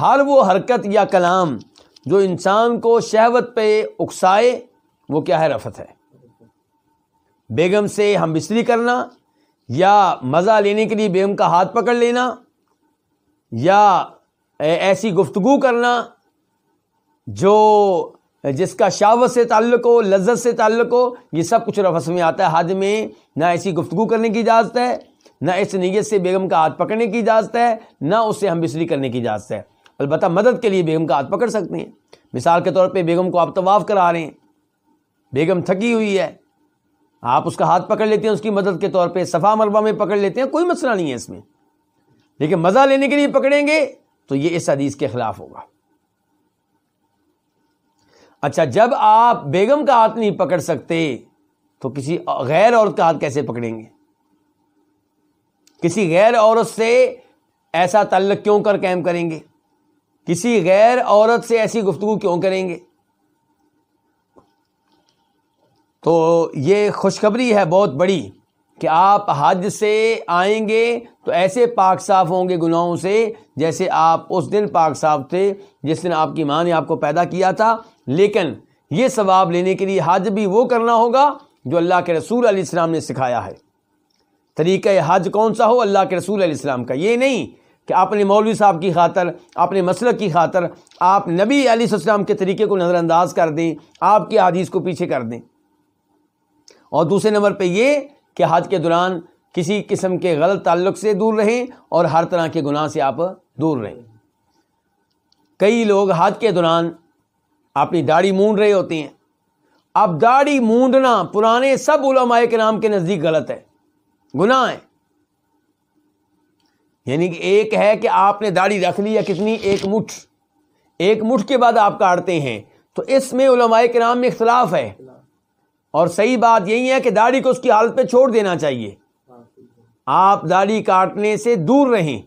ہر وہ حرکت یا کلام جو انسان کو شہوت پہ اکسائے، وہ کیا ہے؟ رفت ہے۔ بیگم سے ہم بستری کرنا یا مزہ لینے کے لیے بیگم کا ہاتھ پکڑ لینا یا ایسی گفتگو کرنا جو جس کا شاوت سے تعلق ہو، لذت سے تعلق ہو، یہ سب کچھ رفس میں آتا ہے۔ حد میں نہ ایسی گفتگو کرنے کی اجازت ہے، نہ اس نیت سے بیگم کا ہاتھ پکڑنے کی اجازت ہے، نہ اس سے ہم بسری کرنے کی اجازت ہے۔ البتہ مدد کے لیے بیگم کا ہاتھ پکڑ سکتے ہیں۔ مثال کے طور پہ بیگم کو آپ طواف کرا رہے ہیں۔ بیگم تھکی ہوئی ہے۔ آپ اس کا ہاتھ پکڑ لیتے ہیں، اس کی مدد کے طور پہ صفا مربع میں پکڑ لیتے ہیں، کوئی مسئلہ نہیں ہے اس میں۔ لیکن مزہ لینے کے لیے پکڑیں گے تو یہ اس حدیث کے خلاف ہوگا۔ اچھا جب آپ بیگم کا ہاتھ نہیں پکڑ سکتے، تو کسی غیر عورت کا ہاتھ کیسے پکڑیں گے؟ کسی غیر عورت سے ایسا تعلق کیوں کر قائم کریں گے؟ کسی غیر عورت سے ایسی گفتگو کیوں کریں گے؟ تو یہ خوشخبری ہے بہت بڑی کہ آپ حج سے آئیں گے تو ایسے پاک صاف ہوں گے گناہوں سے جیسے آپ اس دن پاک صاف تھے، جس دن آپ کی ماں نے آپ کو پیدا کیا تھا لیکن یہ ثواب لینے کے لیے حج بھی وہ کرنا ہوگا جو اللہ کے رسول علیہ السلام نے سکھایا ہے۔ طریقہ حج کون سا ہو؟ اللہ کے رسول علیہ السلام کا۔ یہ نہیں کہ اپنے مولوی صاحب کی خاطر، اپنے مسلک کی خاطر آپ نبی علیہ السلام کے طریقے کو نظر انداز کر دیں، آپ کی حدیث کو پیچھے کر دیں۔ اور دوسرے نمبر پہ یہ کہ حج کے دوران کسی قسم کے غلط تعلق سے دور رہیں اور ہر طرح کے گناہ سے آپ دور رہیں۔ کئی لوگ حج کے دوران اپنی داڑھی مونڈ رہے ہوتے ہیں۔ اب داڑھی مونڈنا پرانے سب علماء کے نام کے نزدیک غلط ہے۔ گناہ ہے یعنی کہ ایک ہے کہ آپ نے داڑھی رکھ لی یا کتنی، ایک مٹھ۔ ایک مٹھ کے بعد آپ کاٹتے ہیں۔ تو اس میں علماء کے نام میں اختلاف ہے۔ اور صحیح بات یہی ہے کہ داڑھی کو اس کی حالت پہ چھوڑ دینا چاہیے۔ آپ داڑھی کاٹنے سے دور رہیں،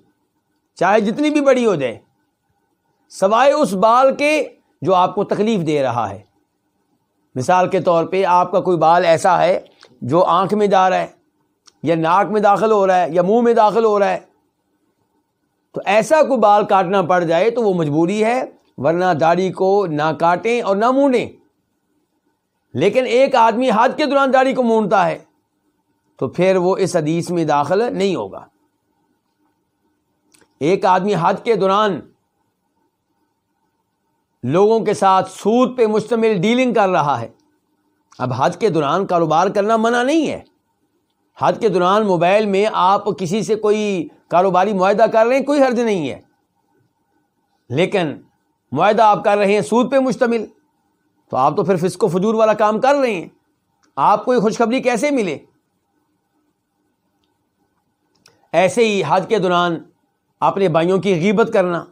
چاہے جتنی بھی بڑی ہو جائے۔ سوائے اس بال کے جو آپ کو تکلیف دے رہا ہے۔ مثال کے طور پہ آپ کا کوئی بال ایسا ہے جو آنکھ میں جا رہا ہے، یا ناک میں داخل ہو رہا ہے، یا منہ میں داخل ہو رہا ہے۔ تو ایسا کوئی بال کاٹنا پڑ جائے تو وہ مجبوری ہے، ورنہ داڑھی کو نہ کاٹیں اور نہ مونڈیں لیکن ایک آدمی ہاتھ کے دوران داڑھی کو مونڈتا ہے تو پھر وہ اس حدیث میں داخل نہیں ہوگا۔ ایک آدمی حد کے دوران لوگوں کے ساتھ سود پہ مشتمل ڈیلنگ کر رہا ہے۔ اب حج کے دوران کاروبار کرنا منع نہیں ہے۔ حج کے دوران موبائل میں آپ کسی سے کوئی کاروباری معاہدہ کر رہے ہیں، کوئی حرج نہیں ہے۔ لیکن معاہدہ آپ کر رہے ہیں سود پہ مشتمل، تو آپ تو پھر فسکو فجور والا کام کر رہے ہیں۔ آپ کو یہ خوشخبری کیسے ملے؟ ایسے ہی حج کے دوران اپنے بھائیوں کی غیبت کرنا،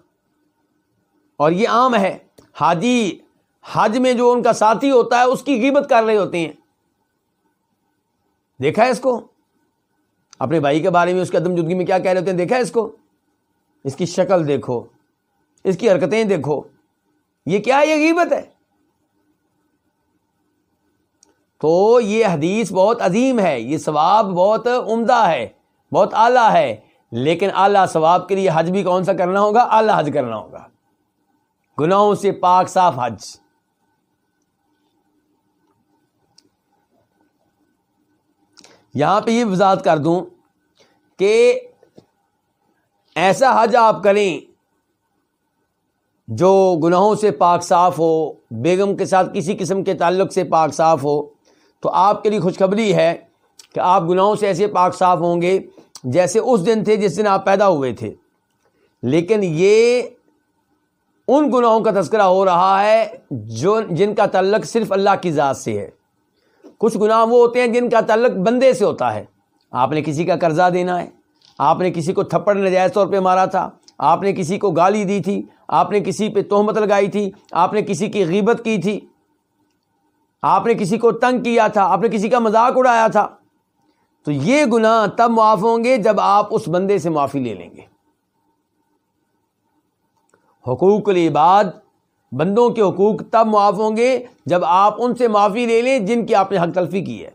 اور یہ عام ہے۔ حاجی، حج میں جو ان کا ساتھی ہوتا ہے، اس کی غیبت کر رہے ہوتے ہیں۔ دیکھا ہے اس کو؟ اپنے بھائی کے بارے میں اس کے عدم جدگی میں کیا کہہ رہے ہوتے ہیں؟ دیکھا ہے اس کو؟ اس کی شکل دیکھو، اس کی حرکتیں دیکھو۔ یہ کیا یہ غیبت ہے۔ تو یہ حدیث بہت عظیم ہے، یہ ثواب بہت عمدہ ہے، بہت اعلیٰ ہے۔ لیکن اعلیٰ ثواب کے لیے حج بھی کون سا کرنا ہوگا؟ اعلیٰ حج کرنا ہوگا۔ گناہوں سے پاک صاف حج۔ یہاں پہ یہ وضاحت کر دوں کہ ایسا حج آپ کریں جو گناہوں سے پاک صاف ہو، بیگم کے ساتھ کسی قسم کے تعلق سے پاک صاف ہو، تو آپ کے لیے خوشخبری ہے کہ آپ گناہوں سے ایسے پاک صاف ہوں گے جیسے اس دن تھے جس دن آپ پیدا ہوئے تھے۔ لیکن یہ ان گناہوں کا تذکرہ ہو رہا ہے جو جن کا تعلق صرف اللہ کی ذات سے ہے۔ کچھ گناہ وہ ہوتے ہیں جن کا تعلق بندے سے ہوتا ہے۔ آپ نے کسی کا قرضہ دینا ہے۔ آپ نے کسی کو تھپڑ نجائز طور پہ مارا تھا۔ آپ نے کسی کو گالی دی تھی۔ آپ نے کسی پہ تہمت لگائی تھی۔ آپ نے کسی کی غیبت کی تھی۔ آپ نے کسی کو تنگ کیا تھا۔ آپ نے کسی کا مذاق اڑایا تھا۔ تو یہ گناہ تب معاف ہوں گے جب آپ اس بندے سے معافی لے لیں گے۔ حقوق العباد بندوں کے حقوق تب معاف ہوں گے جب آپ ان سے معافی لے لیں جن کی آپ نے حق تلفی کی ہے۔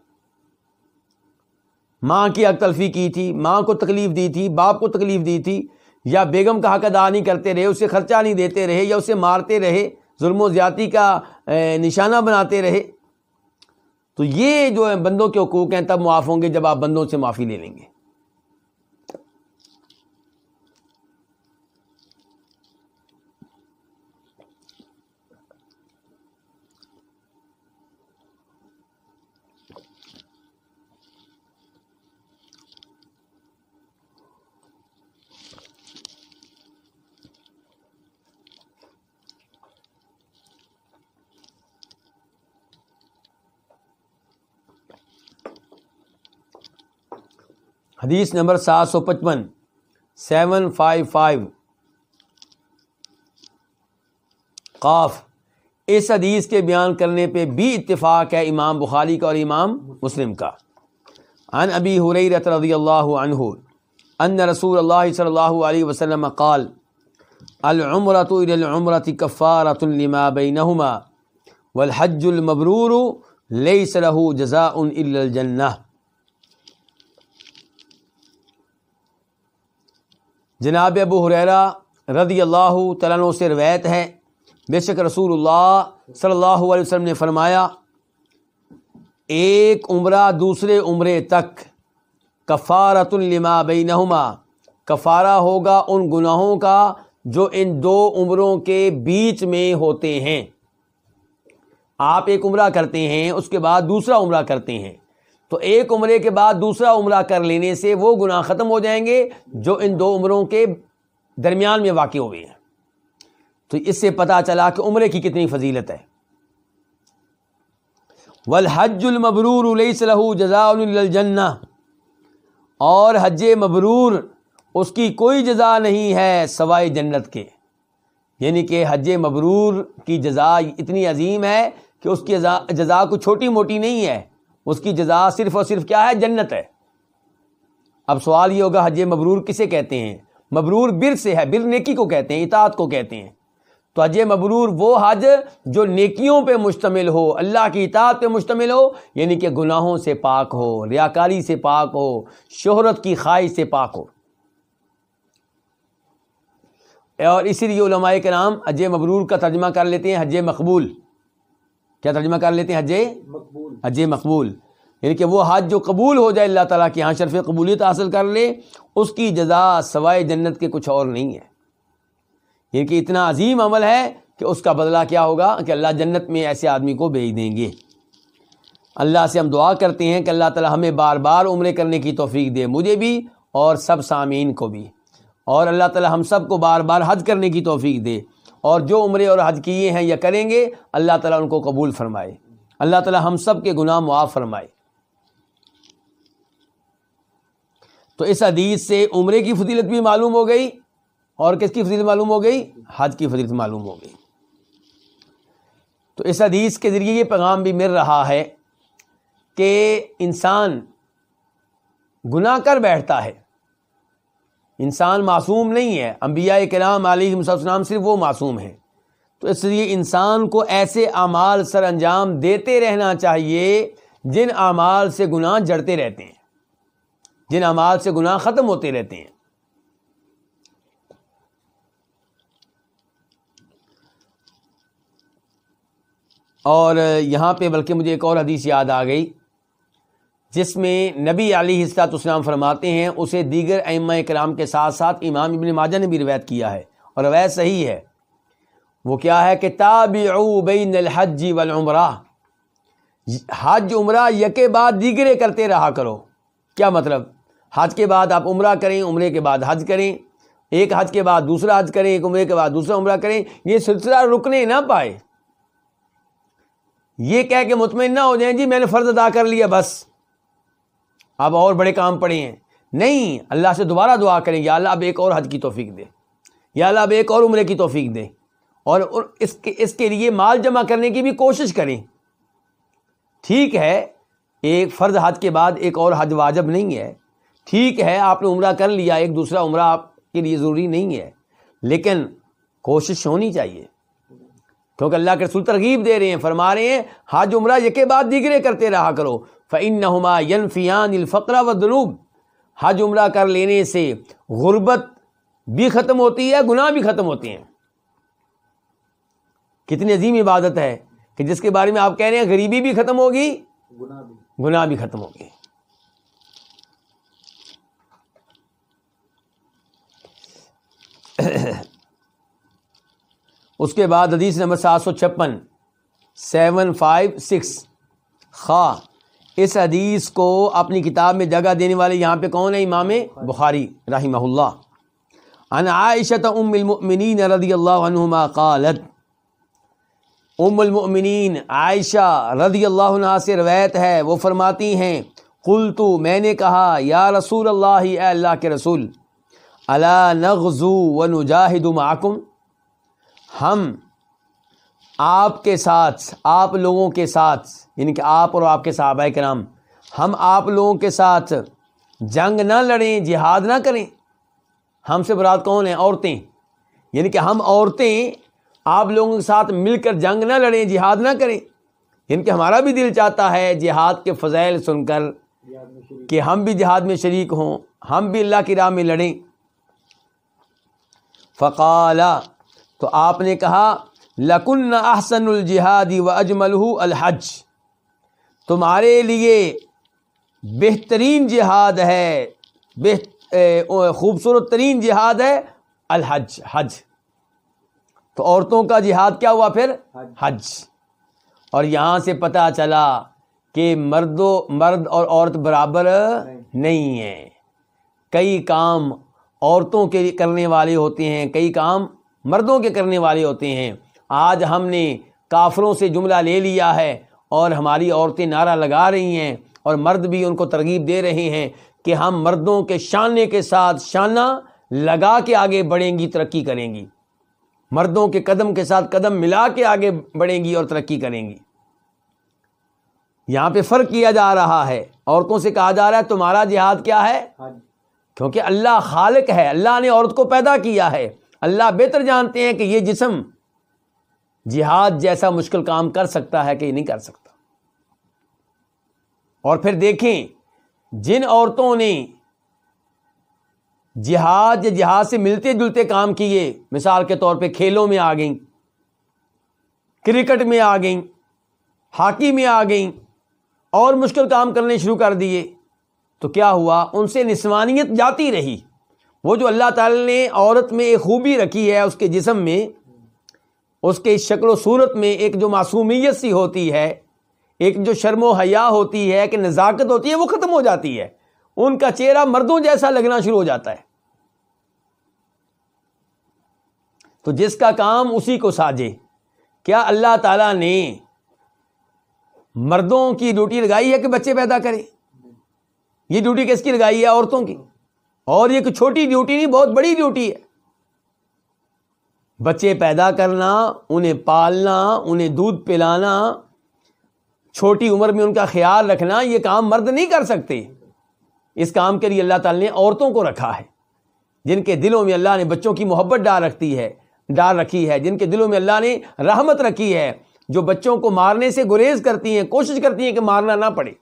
ماں کی حق تلفی کی تھی، ماں کو تکلیف دی تھی، باپ کو تکلیف دی تھی، یا بیگم کا حق ادا نہیں کرتے رہے، اسے خرچہ نہیں دیتے رہے، یا اسے مارتے رہے، ظلم و زیادتی کا نشانہ بناتے رہے۔ تو یہ جو بندوں کے حقوق ہیں، تب معاف ہوں گے جب آپ بندوں سے معافی لے لیں گے۔ حدیث نمبر سات سو پچپن، سیون فائیو فائیو۔ قاف، اس حدیث کے بیان کرنے پہ بھی اتفاق ہے امام بخاری کا اور امام مسلم کا۔ ان ابی حریرت رضی اللہ عنہ، ان رسول اللہ صلی اللہ علیہ وسلم قال، العمرۃ العمرۃ کفارۃ لما بینہما، والحج المبرور لیس له جزاء الا الجنہ۔ جناب ابو حریرا رضی اللہ تعالیٰ سے روایت ہے۔ بے شک رسول اللہ صلی اللہ علیہ وسلم نے فرمایا، ایک عمرہ دوسرے عمرے تک کفارت لما بینہما، کفارہ ہوگا ان گناہوں کا جو ان دو عمروں کے بیچ میں ہوتے ہیں۔ آپ ایک عمرہ کرتے ہیں، اس کے بعد دوسرا عمرہ کرتے ہیں۔ تو ایک عمرے کے بعد دوسرا عمرہ کر لینے سے وہ گناہ ختم ہو جائیں گے جو ان دو عمروں کے درمیان میں واقع ہوئے ہیں۔ تو اس سے پتا چلا کہ عمرے کی کتنی فضیلت ہے۔ والحج المبرور علیہ صلاح جزا الجنہ اور حج مبرور اس کی کوئی جزا نہیں ہے سوائے جنت کے۔ یعنی کہ حج مبرور کی جزا اتنی عظیم ہے کہ اس کی جزا کو چھوٹی موٹی نہیں ہے۔ اس کی جزا صرف اور صرف کیا ہے؟ جنت ہے۔ اب سوال یہ ہوگا، حج مبرور کسے کہتے ہیں؟ مبرور بر سے ہے، بر نیکی کو کہتے ہیں، اطاعت کو کہتے ہیں۔ تو حج مبرور وہ حج جو نیکیوں پہ مشتمل ہو، اللہ کی اطاعت پہ مشتمل ہو یعنی کہ گناہوں سے پاک ہو، ریاکاری سے پاک ہو، شہرت کی خواہش سے پاک ہو۔ اور اسی لیے علماء کے نام حج مبرور کا ترجمہ کر لیتے ہیں، حج مقبول۔ کیا ترجمہ کر لیتے ہیں؟ حج مقبول۔ حج مقبول۔ یعنی کہ وہ حج جو قبول ہو جائے اللہ تعالیٰ کی یہاں شرف قبولیت حاصل کر لے اس کی جزا سوائے جنت کے کچھ اور نہیں ہے۔ یعنی کہ اتنا عظیم عمل ہے کہ اس کا بدلہ کیا ہوگا؟ کہ اللہ جنت میں ایسے آدمی کو بھیج دیں گے۔ اللہ سے ہم دعا کرتے ہیں کہ اللہ تعالیٰ ہمیں بار بار عمرے کرنے کی توفیق دے مجھے بھی اور سب سامعین کو بھی۔ اور اللہ تعالیٰ ہم سب کو بار بار حج کرنے کی توفیق دے۔ اور جو عمرے اور حج کیے ہیں یا کریں گے، اللہ تعالیٰ ان کو قبول فرمائے۔ اللہ تعالیٰ ہم سب کے گناہ معاف فرمائے۔ تو اس حدیث سے عمرے کی فضیلت بھی معلوم ہو گئی اور کس کی فضیلت معلوم ہو گئی؟ حج کی فضیلت معلوم ہو گئی۔ تو اس حدیث کے ذریعے یہ پیغام بھی مل رہا ہے کہ انسان گناہ کر بیٹھتا ہے۔ انسان معصوم نہیں ہے، انبیاء کرام علیہ السلام صرف وہ معصوم ہیں۔ تو اس لیے انسان کو ایسے اعمال سر انجام دیتے رہنا چاہیے جن اعمال سے گناہ جڑتے رہتے ہیں۔ جن اعمال سے گناہ ختم ہوتے رہتے ہیں۔ اور یہاں پہ بلکہ مجھے ایک اور حدیث یاد آ گئی۔ جس میں نبی علی حصلاۃ اسلام فرماتے ہیں، اسے دیگر ائمہ کرام کے ساتھ ساتھ امام ابن ماجہ نے بھی روایت کیا ہے اور روایت صحیح ہے۔ وہ کیا ہے کہ تابعو بین الحج والعمرہ۔ حج عمرہ یکے بعد دیگرے کرتے رہا کرو۔ کیا مطلب؟ حج کے بعد آپ عمرہ کریں، عمرے کے بعد حج کریں۔ ایک حج کے بعد دوسرا حج کریں، ایک عمرے کے بعد دوسرا عمرہ کریں۔ یہ سلسلہ رکنے نہ پائے۔ یہ کہہ کے مطمئن نہ ہو جائیں جی میں نے فرض ادا کر لیا، بس۔ اب اور بڑے کام پڑے ہیں۔ نہیں، اللہ سے دوبارہ دعا کریں یا اللہ اب ایک اور حج کی توفیق دے۔ یا اللہ اب ایک اور عمرے کی توفیق دے۔ اور اس کے اس کے لیے مال جمع کرنے کی بھی کوشش کریں۔ ٹھیک ہے، ایک فرض حج کے بعد ایک اور حج واجب نہیں ہے۔ ٹھیک ہے، آپ نے عمرہ کر لیا، ایک دوسرا عمرہ آپ کے لیے ضروری نہیں ہے۔ لیکن کوشش ہونی چاہیے۔ کیونکہ اللہ کے رسول ترغیب دے رہے ہیں، فرما رہے ہیں، حج عمرہ یکے بعد دیگرے کرتے رہا کرو۔ فعن نما ینفیان الفقرہ و دنوب حج عمرہ کر لینے سے غربت بھی ختم ہوتی ہے، گناہ بھی ختم ہوتے ہیں۔ کتنی عظیم عبادت ہے کہ جس کے بارے میں آپ کہہ رہے ہیں، غریبی بھی ختم ہوگی، گناہ بھی ختم ہوگی۔ اس کے بعد حدیث نمبر سات سو چھپن، سیون فائیو سکس، خواہ۔ اس حدیث کو اپنی کتاب میں جگہ دینے والے یہاں پہ کون ہے امام بخاری رحمہ اللہ. ان عائشہ ام المؤمنین رضی اللہ عنہما قالت ام المؤمنین، عائشہ رضی اللہ عنہ سے روایت ہے، وہ فرماتی ہیں قلتو میں نے کہا، یا رسول اللہ، اے اللہ کے رسول، الا نغزو و نجاہد معکم؟ ہم آپ کے ساتھ، آپ لوگوں کے ساتھ یعنی کہ آپ اور آپ کے صحابہ کے نام ہم آپ لوگوں کے ساتھ جنگ نہ لڑیں، جہاد نہ کریں۔ ہم سے برات کون ہیں؟ عورتیں۔ یعنی کہ ہم عورتیں آپ لوگوں کے ساتھ مل کر جنگ نہ لڑیں، جہاد نہ کریں۔ یعنی کہ ہمارا بھی دل چاہتا ہے جہاد کے فضائل سن کر کہ ہم بھی جہاد میں شریک ہوں، ہم بھی اللہ کی راہ میں لڑیں۔ فقالا، تو آپ نے کہا لکن احسن الجہادی و اجمل الحج تمہارے لیے بہترین جہاد ہے خوبصورت ترین جہاد ہے الحج حج۔ تو عورتوں کا جہاد کیا ہوا پھر؟ حج۔ اور یہاں سے پتہ چلا کہ مرد و مرد اور عورت برابر نہیں۔ ہیں کئی کام عورتوں کے کرنے والے ہوتے ہیں کئی کام مردوں کے کرنے والے ہوتے ہیں۔ آج ہم نے کافروں سے جملہ لے لیا ہے اور ہماری عورتیں نعرہ لگا رہی ہیں اور مرد بھی ان کو ترغیب دے رہے ہیں کہ ہم مردوں کے شانے کے ساتھ شانہ لگا کے آگے بڑھیں گی ترقی کریں گی۔ مردوں کے قدم کے ساتھ قدم ملا کے آگے بڑھیں گی اور ترقی کریں گی۔ یہاں پہ فرق کیا جا رہا ہے۔ عورتوں سے کہا جا رہا ہے تمہارا جہاد کیا ہے؟ کیونکہ اللہ خالق ہے اللہ نے عورت کو پیدا کیا ہے۔ اللہ بہتر جانتے ہیں کہ یہ جسم جہاد جیسا مشکل کام کر سکتا ہے کہ نہیں کر سکتا۔ اور پھر دیکھیں، جن عورتوں نے جہاد یا جہاد سے ملتے جلتے کام کیے، مثال کے طور پہ کھیلوں میں آ گئیں، کرکٹ میں آ گئیں، ہاکی میں آ گئیں، اور مشکل کام کرنے شروع کر دیے۔ تو کیا ہوا؟ ان سے نسوانیت جاتی رہی۔ وہ جو اللہ تعالی نے عورت میں ایک خوبی رکھی ہے، اس کے جسم میں اس کے شکل و صورت میں ایک جو معصومیت سی ہوتی ہے، ایک جو شرم و حیا ہوتی ہے کہ نزاکت ہوتی ہے، وہ ختم ہو جاتی ہے۔ ان کا چہرہ مردوں جیسا لگنا شروع ہو جاتا ہے۔ تو جس کا کام اسی کو ساجے۔ کیا اللہ تعالی نے مردوں کی ڈیوٹی لگائی ہے کہ بچے پیدا کریں؟ یہ ڈیوٹی کس کی لگائی ہے؟ عورتوں کی۔ اور یہ کوئی چھوٹی ڈیوٹی نہیں، بہت بڑی ڈیوٹی ہے۔ بچے پیدا کرنا، انہیں پالنا، انہیں دودھ پلانا، چھوٹی عمر میں ان کا خیال رکھنا، یہ کام مرد نہیں کر سکتے۔ اس کام کے لیے اللہ تعالی نے عورتوں کو رکھا ہے، جن کے دلوں میں اللہ نے بچوں کی محبت ڈال رکھتی ہے، ڈال رکھی ہے، جن کے دلوں میں اللہ نے رحمت رکھی ہے، جو بچوں کو مارنے سے گریز کرتی ہیں، کوشش کرتی ہیں کہ مارنا نہ پڑے۔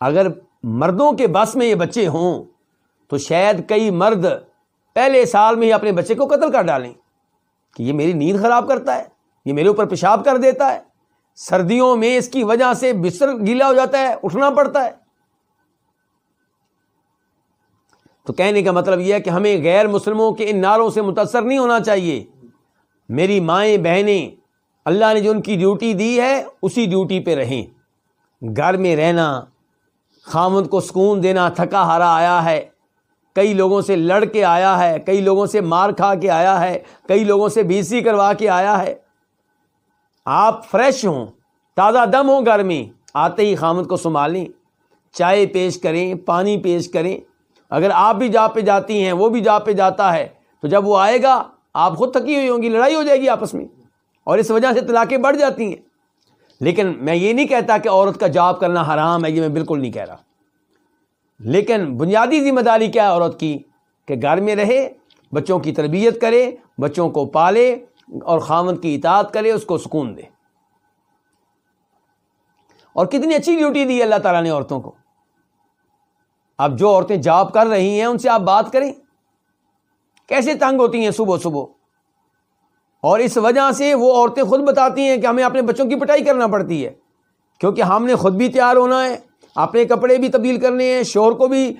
اگر مردوں کے بس میں یہ بچے ہوں، تو شاید کئی مرد پہلے سال میں ہی اپنے بچے کو قتل کر ڈالیں کہ یہ میری نیند خراب کرتا ہے، یہ میرے اوپر پیشاب کر دیتا ہے۔ سردیوں میں اس کی وجہ سے بستر گیلا ہو جاتا ہے، اٹھنا پڑتا ہے۔ تو کہنے کا مطلب یہ ہے کہ ہمیں غیر مسلموں کے ان نعروں سے متاثر نہیں ہونا چاہیے۔ میری مائیں بہنیں، اللہ نے جو ان کی ڈیوٹی دی ہے، اسی ڈیوٹی پہ رہیں۔ گھر میں رہنا، خامد کو سکون دینا تھکا ہارا آیا ہے۔ کئی لوگوں سے لڑ کے آیا ہے، کئی لوگوں سے مار کھا کے آیا ہے، کئی لوگوں سے بی سی کروا کے آیا ہے۔ آپ فریش ہوں، تازہ دم ہوں گھر میں آتے ہی خامد کو سنبھالیں۔ چائے پیش کریں، پانی پیش کریں۔ اگر آپ بھی جا پہ جاتی ہیں، وہ بھی جا پہ جاتا ہے، تو جب وہ آئے گا، آپ خود تھکی ہوئی ہوں گی، لڑائی ہو جائے گی آپس میں۔ اور اس وجہ سے طلاقیں بڑھ جاتی ہیں۔ لیکن میں یہ نہیں کہتا کہ عورت کا جاب کرنا حرام ہے، یہ میں بالکل نہیں کہہ رہا۔ لیکن بنیادی ذمہ داری کیا ہے عورت کی؟ کہ گھر میں رہے، بچوں کی تربیت کرے، بچوں کو پالے اور خامن کی اطاعت کرے، اس کو سکون دے۔ اور کتنی اچھی ڈیوٹی دی اللہ تعالیٰ نے عورتوں کو۔ اب جو عورتیں جاب کر رہی ہیں، ان سے آپ بات کریں۔ کیسے تنگ ہوتی ہیں صبح صبح؟ اور اس وجہ سے وہ عورتیں خود بتاتی ہیں کہ ہمیں اپنے بچوں کی پٹائی کرنا پڑتی ہے، کیونکہ ہم نے خود بھی تیار ہونا ہے۔ اپنے کپڑے بھی تبدیل کرنے ہیں، شور کو بھی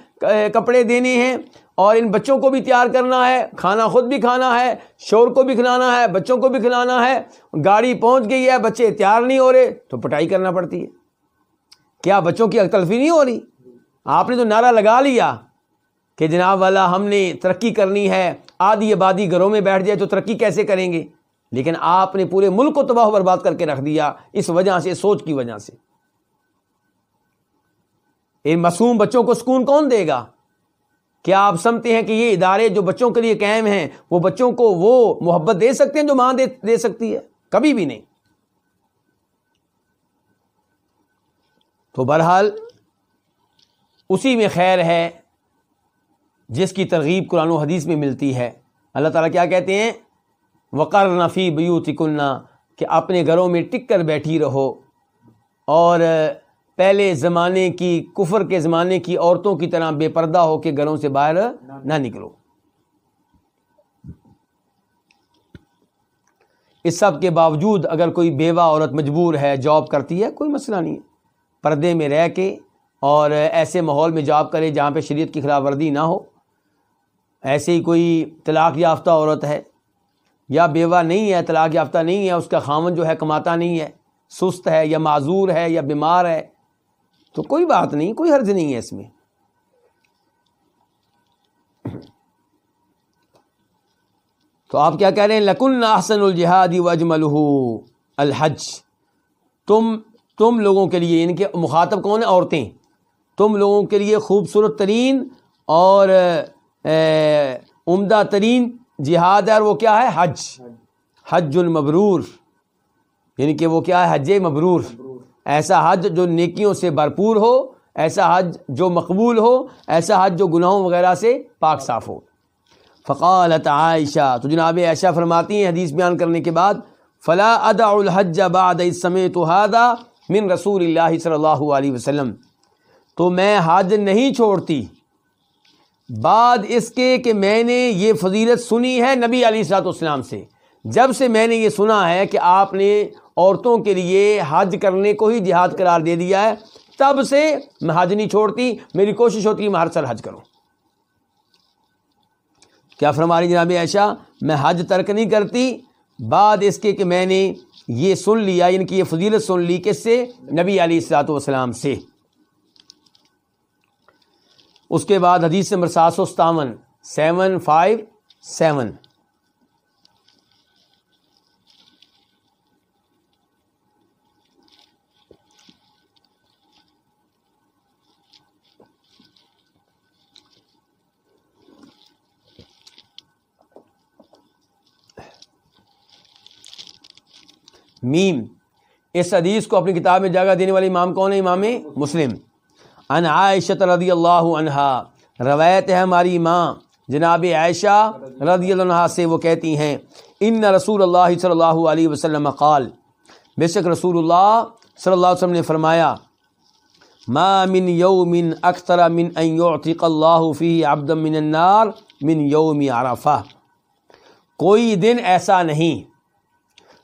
کپڑے دینے ہیں اور ان بچوں کو بھی تیار کرنا ہے۔ کھانا خود بھی کھانا ہے، شور کو بھی کھلانا ہے، بچوں کو بھی کھلانا ہے۔ گاڑی پہنچ گئی ہے، بچے تیار نہیں ہو رہے تو پٹائی کرنا پڑتی ہے۔ کیا بچوں کی تلفی نہیں ہو رہی؟ آپ نے تو نعرہ لگا لیا کہ جناب والا، ہم نے ترقی کرنی ہے۔ آدھی آبادی گھروں میں بیٹھ جائے تو ترقی کیسے کریں گے؟ لیکن آپ نے پورے ملک کو تباہ برباد کر کے رکھ دیا، اس وجہ سے، سوچ کی وجہ سے۔ ان معصوم بچوں کو سکون کون دے گا؟ کیا آپ سمجھتے ہیں کہ یہ ادارے جو بچوں کے لیے قائم ہیں، وہ بچوں کو وہ محبت دے سکتے ہیں جو ماں دے دے سکتی ہے؟ کبھی بھی نہیں۔ تو بہرحال، اسی میں خیر ہے جس کی ترغیب قرآن و حدیث میں ملتی ہے۔ اللہ تعالیٰ کیا کہتے ہیں؟ وقر نفی بیوت کنہ کہ اپنے گھروں میں ٹک کر بیٹھی رہو۔ اور پہلے زمانے کی، کفر کے زمانے کی عورتوں کی طرح بے پردہ ہو کے گھروں سے باہر نہ نکلو۔ اس سب کے باوجود اگر کوئی بیوہ عورت مجبور ہے جاب کرتی ہے، کوئی مسئلہ نہیں ہے۔ پردے میں رہ کے اور ایسے ماحول میں جاب کرے جہاں پہ شریعت کی خلاف ورزی نہ ہو۔ ایسے ہی کوئی طلاق یافتہ عورت ہے۔ یا بیوہ نہیں ہے، طلاق یافتہ نہیں ہے، اس کا خامن جو ہے کماتا نہیں ہے۔ سست ہے یا معذور ہے یا بیمار ہے۔ تو کوئی بات نہیں کوئی حرض نہیں ہے اس میں۔ تو آپ کیا کہہ رہے ہیں؟ لکن احسن الجہادی وجمل الحج۔ تم تم لوگوں کے لیے ان کے مخاطب کون ہیں؟ عورتیں۔ تم لوگوں کے لیے خوبصورت ترین اور عمدہ ترین جہاد ہے اور وہ کیا ہے؟ حج۔ حج المبرور۔ یعنی کہ وہ کیا ہے؟ حج مبرور۔ ایسا حج جو نیکیوں سے بھرپور ہو، ایسا حج جو مقبول ہو، ایسا حج جو گناہوں وغیرہ سے پاک صاف ہو۔ فقالت عائشہ، تو جناب عائشہ فرماتی ہیں حدیث بیان کرنے کے بعد، فلا ادا الحج بعد سمیت هذا من رسول اللہ صلی اللہ علیہ وسلم۔ تو میں حج نہیں چھوڑتی، بعد اس کے کہ میں نے یہ فضیلت سنی ہے نبی علی صلاحت اسلام سے۔ جب سے میں نے یہ سنا ہے کہ آپ نے عورتوں کے لیے حج کرنے کو ہی جہاد قرار دے دیا ہے۔ تب سے میں حج نہیں چھوڑتی، میری کوشش ہوتی ہے میں ہر سال حج کروں۔ کیا فرماری جناب ایشا میں حج ترک نہیں کرتی، بعد اس کے کہ میں نے یہ سن لیا یعنی کہ یہ فضیلت سن لی کس سے؟ نبی علی السلاۃ والسلام سے۔ اس کے بعد حدیث نمبر سات سو ستاون، سیون، فائیو، سیون۔ میم۔ اس حدیث کو اپنی کتاب میں جگہ دینے والی امام کون ہے؟ امام مسلم۔ ان عائشہ رضی اللہ عنہا۔ روایت ہے ہماری ماں جناب عائشہ رضی اللہ عنہ سے وہ کہتی ہیں، ان رسول اللہ صلی اللہ علیہ وسلم قال بے شک رسول اللہ صلی اللہ علیہ وسلم نے فرمایا، ما من یوم اکثر من ان یعتق اللہ فیہ عبدا من النار من یوم عرفہ کوئی دن ایسا نہیں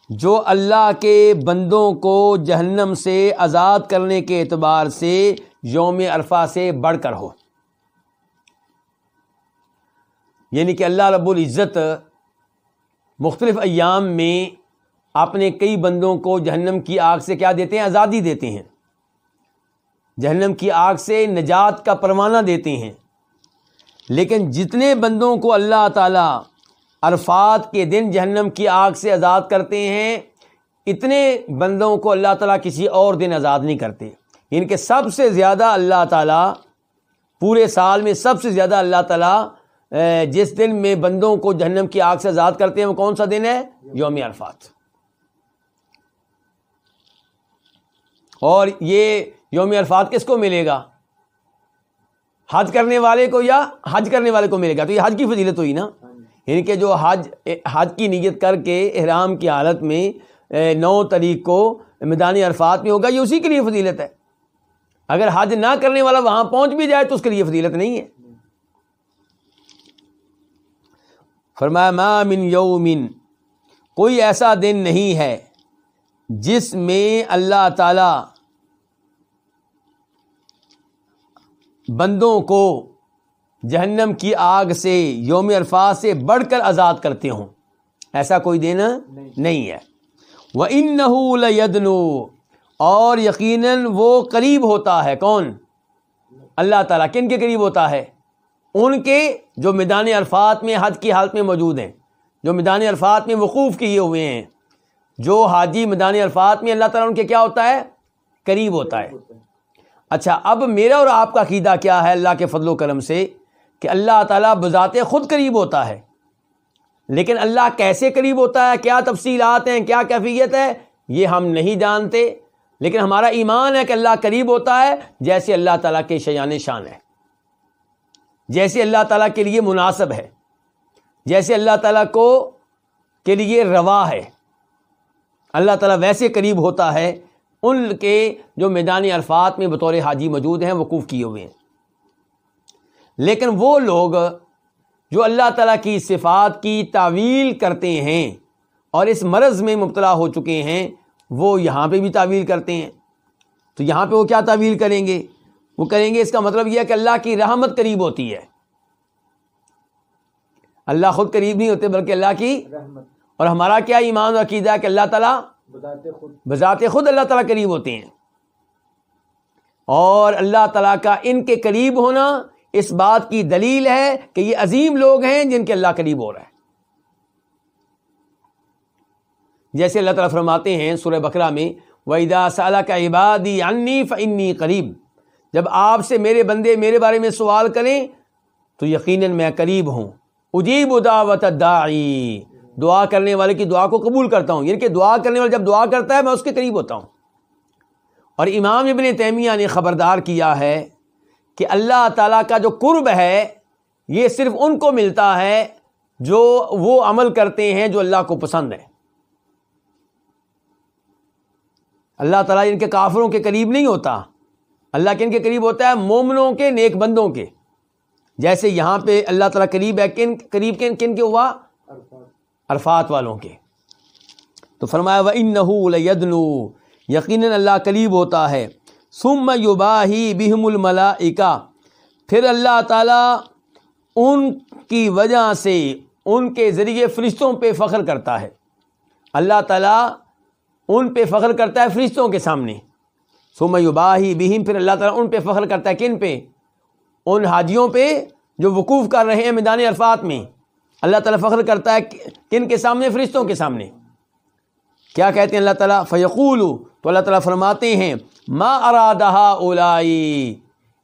جو اللہ کے بندوں کو جہنم سے آزاد کرنے کے اعتبار سے یوم عرفہ سے بڑھ کر ہو۔ یعنی کہ اللہ رب العزت مختلف ایام میں اپنے کئی بندوں کو جہنم کی آگ سے کیا دیتے ہیں؟ آزادی دیتے ہیں۔ جہنم کی آگ سے نجات کا پروانہ دیتے ہیں۔ لیکن جتنے بندوں کو اللہ تعالیٰ عرفات کے دن جہنم کی آگ سے آزاد کرتے ہیں، اتنے بندوں کو اللہ تعالیٰ کسی اور دن آزاد نہیں کرتے۔ یعنی ان کے سب سے زیادہ اللہ تعالیٰ پورے سال میں سب سے زیادہ اللہ تعالیٰ جس دن میں بندوں کو جہنم کی آگ سے آزاد کرتے ہیں، وہ کون سا دن ہے؟ یوم عرفات۔ اور یہ یوم عرفات کس کو ملے گا؟ حج کرنے والے کو یا حج کرنے والے کو ملے گا؟ تو یہ حج کی فضیلت ہوئی نا۔ یعنی کہ جو حج حج کی نیت کر کے احرام کی حالت میں نو تاریخ کو میدانی عرفات میں ہوگا، یہ اسی کے لیے فضیلت ہے۔ اگر حج نہ کرنے والا وہاں پہنچ بھی جائے تو اس کے لیے فضیلت نہیں ہے۔ فرمایا، ما من یومن، کوئی ایسا دن نہیں ہے جس میں اللہ تعالی بندوں کو جہنم کی آگ سے، یوم الفاظ سے بڑھ کر آزاد کرتے ہوں۔ ایسا کوئی دینا نہیں ہے۔ وہ ان نہ اور یقیناً وہ قریب ہوتا ہے۔ کون؟ اللہ تعالیٰ۔ کن کے قریب ہوتا ہے؟ ان کے جو میدان الفاظ میں، حج کی حالت میں موجود ہیں۔ جو میدان الفاظ میں وقوف کیے ہوئے ہیں۔ جو حاجی میدان الفاظ میں اللہ تعالیٰ ان کے کیا ہوتا ہے؟ قریب ہوتا ہے۔ اچھا اب میرا اور آپ کا عقیدہ کیا ہے اللہ کے فضل و کرم سے؟ کہ اللہ تعالیٰ بذات خود قریب ہوتا ہے۔ لیکن اللہ کیسے قریب ہوتا ہے؟ کیا تفصیلات ہیں؟ کیا کیفیت ہے؟ یہ ہم نہیں جانتے۔ لیکن ہمارا ایمان ہے کہ اللہ قریب ہوتا ہے، جیسے اللہ تعالیٰ کے شیان شان ہے۔ جیسے اللہ تعالیٰ کے لیے مناسب ہے۔ جیسے اللہ تعالیٰ کو کے لیے روا ہے۔ اللہ تعالیٰ ویسے قریب ہوتا ہے۔ ان کے جو میدانی الفاظ میں بطور حاجی موجود ہیں، وقوف کیے ہوئے ہیں۔ لیکن وہ لوگ جو اللہ تعالیٰ کی صفات کی تعویل کرتے ہیں اور اس مرض میں مبتلا ہو چکے ہیں وہ یہاں پہ بھی تعویل کرتے ہیں۔ تو یہاں پہ وہ کیا تعویل کریں گے؟ وہ کریں گے اس کا مطلب یہ ہے کہ اللہ کی رحمت قریب ہوتی ہے۔ اللہ خود قریب نہیں ہوتے بلکہ اللہ کی اور ہمارا کیا ایمان و عقیدہ کہ اللہ تعالیٰ بذات خود اللہ تعالیٰ قریب ہوتے ہیں۔ اور اللہ تعالیٰ کا ان کے قریب ہونا اس بات کی دلیل ہے کہ یہ عظیم لوگ ہیں جن کے اللہ قریب ہو رہا ہے جیسے اللہ تعالیٰ فرماتے ہیں سورہ بکرا میں ویدا سالہ کا عبادی انی فنی قریب جب آپ سے میرے بندے میرے بارے میں سوال کریں، تو یقیناً میں قریب ہوں۔ اجیب دعوت داعی دعا کرنے والے کی دعا کو قبول کرتا ہوں۔ یعنی کہ دعا کرنے والے جب دعا کرتا ہے، میں اس کے قریب ہوتا ہوں۔ اور امام ابن تیمیہ نے خبردار کیا ہے کہ اللہ تعالیٰ کا جو قرب ہے، یہ صرف ان کو ملتا ہے جو وہ عمل کرتے ہیں جو اللہ کو پسند ہے۔ اللہ تعالیٰ ان کے کافروں کے قریب نہیں ہوتا۔ اللہ کے ان کے قریب ہوتا ہے مومنوں کے، نیک بندوں کے۔ جیسے یہاں پہ اللہ تعالیٰ قریب ہے، کن، قریب کن کن کے ہوا؟ عرفات والوں کے۔ تو فرمایا و ان نہ یقیناً اللہ قریب ہوتا ہے۔ سم یوباہی بہم الملا پھر اللہ تعالیٰ ان کی وجہ سے ان کے ذریعے فرشتوں پہ فخر کرتا ہے۔ اللہ تعالیٰ ان پہ فخر کرتا ہے فرشتوں کے سامنے۔ سم یوباہی بہم، پھر اللہ تعالیٰ ان پہ فخر کرتا ہے کن پہ؟ ان حاجیوں پہ جو وقوف کر رہے ہیں میدان عرفات میں۔ اللہ تعالیٰ فخر کرتا ہے کن کے سامنے؟ فرشتوں کے سامنے۔ کیا کہتے ہیں اللہ تعالیٰ؟ فیقول تو اللہ تعالیٰ فرماتے ہیں، ما ارادہ اولائی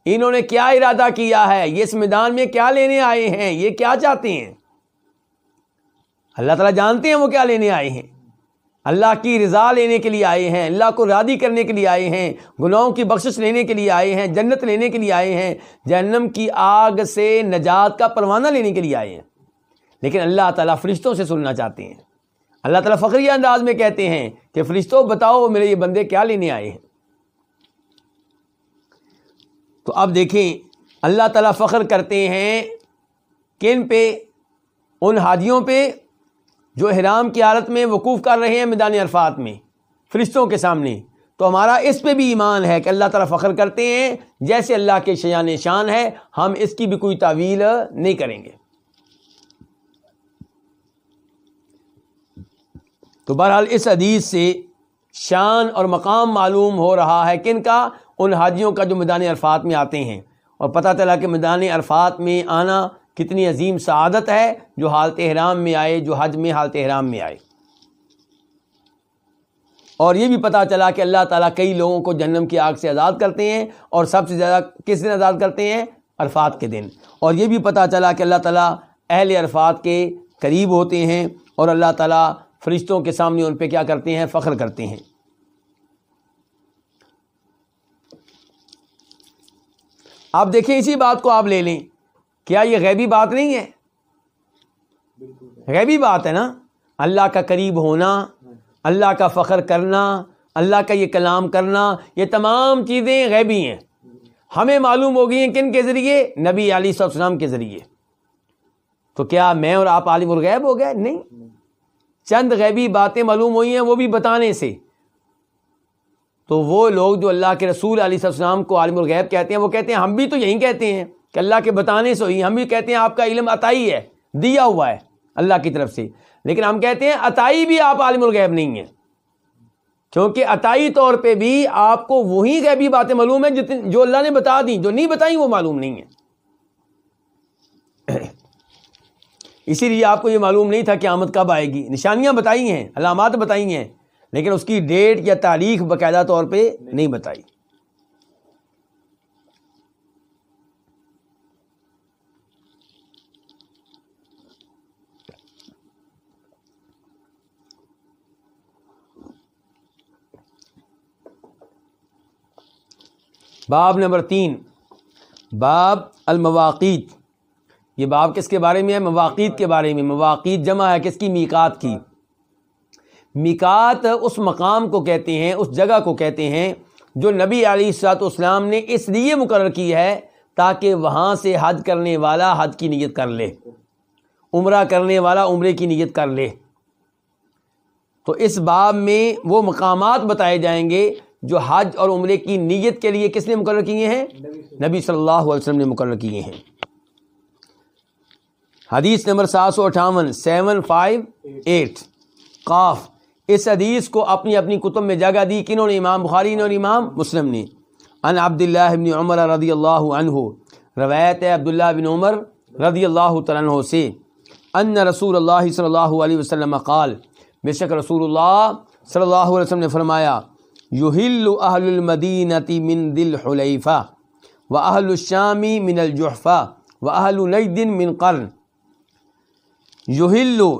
انہوں نے کیا ارادہ کیا ہے؟ یہ اس میدان میں کیا لینے آئے ہیں؟ یہ کیا چاہتے ہیں؟ اللہ تعالیٰ جانتے ہیں وہ کیا لینے آئے ہیں۔ اللہ کی رضا لینے کے لیے آئے ہیں، اللہ کو رادی کرنے کے لیے آئے ہیں، گناہوں کی بخشش لینے کے لیے آئے ہیں، جنت لینے کے لیے آئے ہیں، جہنم کی آگ سے نجات کا پروانہ لینے کے لیے آئے ہیں۔ لیکن اللہ تعالیٰ فرشتوں سے سننا چاہتے ہیں۔ اللہ تعالیٰ فخری انداز میں کہتے ہیں کہ فرشتوں بتاؤ میرے یہ بندے کیا لینے آئے ہیں۔ تو اب دیکھیں اللہ تعالیٰ فخر کرتے ہیں کن پہ؟ ان ہادیوں پہ جو حرام کی حالت میں وقوف کر رہے ہیں میدان عرفات میں، فرشتوں کے سامنے۔ تو ہمارا اس پہ بھی ایمان ہے کہ اللہ تعالیٰ فخر کرتے ہیں، جیسے اللہ کے شیان شان ہے، ہم اس کی بھی کوئی تعویل نہیں کریں گے۔ تو بہرحال اس حدیث سے شان اور مقام معلوم ہو رہا ہے کن کا؟ ان حاجیوں کا جو میدان عرفات میں آتے ہیں۔ اور پتہ چلا کہ میدان عرفات میں آنا کتنی عظیم سعادت ہے جو حالت احرام میں آئے، جو حج میں حالت احرام میں آئے۔ اور یہ بھی پتہ چلا کہ اللہ تعالیٰ کئی لوگوں کو جنم کی آگ سے آزاد کرتے ہیں اور سب سے زیادہ کس دن آزاد کرتے ہیں؟ عرفات کے دن۔ اور یہ بھی پتہ چلا کہ اللہ تعالیٰ اہل عرفات کے قریب ہوتے ہیں اور اللہ تعالیٰ فرشتوں کے سامنے ان پہ کیا کرتے ہیں؟ فخر کرتے ہیں۔ آپ دیکھیں، اسی بات کو آپ لے لیں۔ کیا یہ غیبی بات نہیں ہے؟ غیبی بات ہے نا؟ اللہ کا قریب ہونا، اللہ کا فخر کرنا، اللہ کا یہ کلام کرنا، یہ تمام چیزیں غیبی ہیں۔ ہمیں معلوم ہو گئی ہیں کن کے ذریعے؟ نبی علی صلی السلام کے ذریعے۔ تو کیا میں اور آپ عالم الغیب ہو گئے؟ نہیں۔ چند غیبی باتیں معلوم ہوئی ہیں، وہ بھی بتانے سے۔ تو وہ لوگ جو اللہ کے رسول علیہ السلام کو عالم الغیب کہتے ہیں، وہ کہتے ہیں، ہم بھی تو یہی کہتے ہیں کہ اللہ کے بتانے سے ہوئی، ہم بھی کہتے ہیں آپ کا علم عطائی ہے، دیا ہوا ہے اللہ کی طرف سے۔ لیکن ہم کہتے ہیں، عطائی بھی آپ عالم الغیب نہیں ہیں۔ کیونکہ عطائی طور پہ بھی آپ کو وہی غیبی باتیں معلوم ہیں جو اللہ نے بتا دیں، جو نہیں بتائیں، وہ معلوم نہیں ہے اسی لیے آپ کو یہ معلوم نہیں تھا کہ آمد کب آئے گی۔ نشانیاں بتائی ہیں، علامات بتائی ہیں، لیکن اس کی ڈیٹ یا تاریخ باقاعدہ طور پہ نہیں بتائی۔ باب نمبر تین، باب المواقیت۔ یہ باب کس کے بارے میں ہے؟ مواقع کے بارے میں۔ مواقع جمع ہے کس کی؟ میکات کی۔ میکات اس مقام کو کہتے ہیں، اس جگہ کو کہتے ہیں جو نبی علی سات اسلام نے اس لیے مقرر کی ہے تاکہ وہاں سے حج کرنے والا حج کی نیت کر لے۔ عمرہ کرنے والا عمرے کی نیت کر لے۔ تو اس باب میں وہ مقامات بتائے جائیں گے جو حج اور عمرے کی نیت کے لیے کس نے مقرر کیے ہیں؟ نبی صلی اللہ علیہ وسلم نے مقرر کیے ہیں۔ حدیث نمبر سات سو اٹھاون، سیون فائیو ایٹ۔ قاف، اس حدیث کو اپنی اپنی کتب میں جگہ دی کنہوں نے امام بخاری نے اور امام مسلم نے۔ ان عبداللہ بن عمر رضی اللہ عنہ، روایت عبداللہ بن عمر رضی اللہ عنہ سے۔ ان رسول اللہ صلی اللہ علیہ وسلم قال، بے شک رسول اللہ صلی اللہ علیہ وسلم نے فرمایا، یحل اہل المدینتی من دل حلیفہ و اہل الشامی من الجحفہ و اہل نیدن من قرن۔ یحلو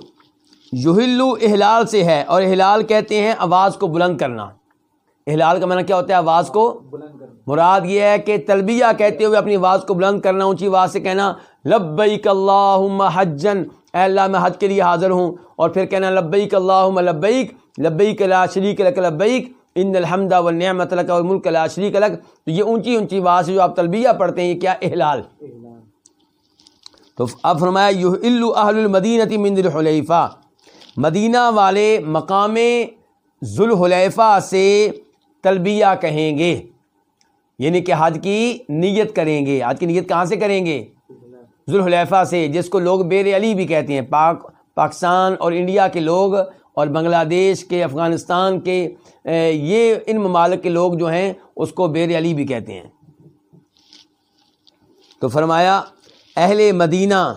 یحلو احلال سے ہے اور احلال کہتے ہیں آواز کو بلند کرنا۔ احلال کا معنی کیا ہوتا ہے؟ آواز کو مراد یہ ہے کہ تلبیہ کہتے ہوئے اپنی آواز کو بلند کرنا، اونچی آواز سے کہنا، لبیک اللہم حجن۔ اے اللہ، میں حج کے لیے حاضر ہوں۔ اور پھر کہنا، لبیک اللہم لبیک لبیک لا شریک لک لبیک، ان الحمد والنعمت لک والملک لا شریک لک۔ تو یہ اونچی اونچی آواز سے جو آپ تلبیہ پڑھتے ہیں، یہ کیا؟ احلال۔ تو اب فرمایا یحل اہل المدینتی من الحلیفہ. مدینہ والے مقام ذوالحلیفہ سے تلبیہ کہیں گے یعنی کہ حج کی نیت کریں گے۔ حج کی نیت کہاں سے کریں گے؟ ذوالحلیفہ سے، جس کو لوگ بیر علی بھی کہتے ہیں۔ پاک، پاکستان اور انڈیا کے لوگ اور بنگلہ دیش کے، افغانستان کے یہ ان ممالک کے لوگ جو ہیں، اس کو بیر علی بھی کہتے ہیں۔ تو فرمایا اہل مدینہ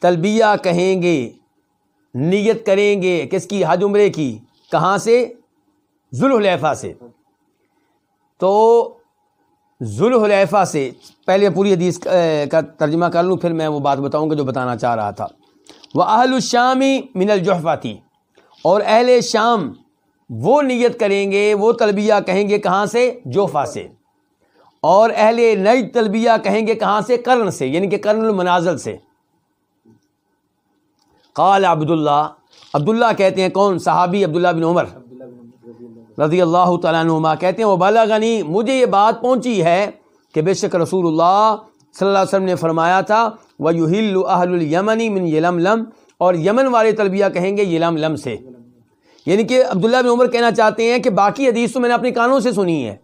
تلبیہ کہیں گے، نیت کریں گے کس کی؟ حج عمرے کی۔ کہاں سے؟ ذوالحلیفہ سے۔ تو ذوالحلیفہ سے، پہلے پوری حدیث کا ترجمہ کر لوں، پھر میں وہ بات بتاؤں گا جو بتانا چاہ رہا تھا۔ وہ اہل الشامی من الجحفہ تھی اور اہل شام وہ نیت کریں گے، وہ تلبیہ کہیں گے کہاں سے؟ جوفا سے۔ اور اہل نئی تلبیہ کہیں گے کہاں سے؟ کرن سے یعنی کہ کرن المنازل سے۔ قال عبداللہ عبداللہ کہتے ہیں کون؟ صحابی عبداللہ بن عمر رضی اللہ تعالیٰ عنہ کہتے ہیں، وہ بالا غنی مجھے یہ بات پہنچی ہے کہ بے شک رسول اللہ صلی اللہ علیہ وسلم نے فرمایا تھا وہ یوہل اہل المنی من یلم لم اور یمن والے تلبیہ کہیں گے یلم لم سے۔ یعنی کہ عبداللہ بن عمر کہنا چاہتے ہیں کہ باقی حدیث تو میں نے اپنے کانوں سے سنی ہے۔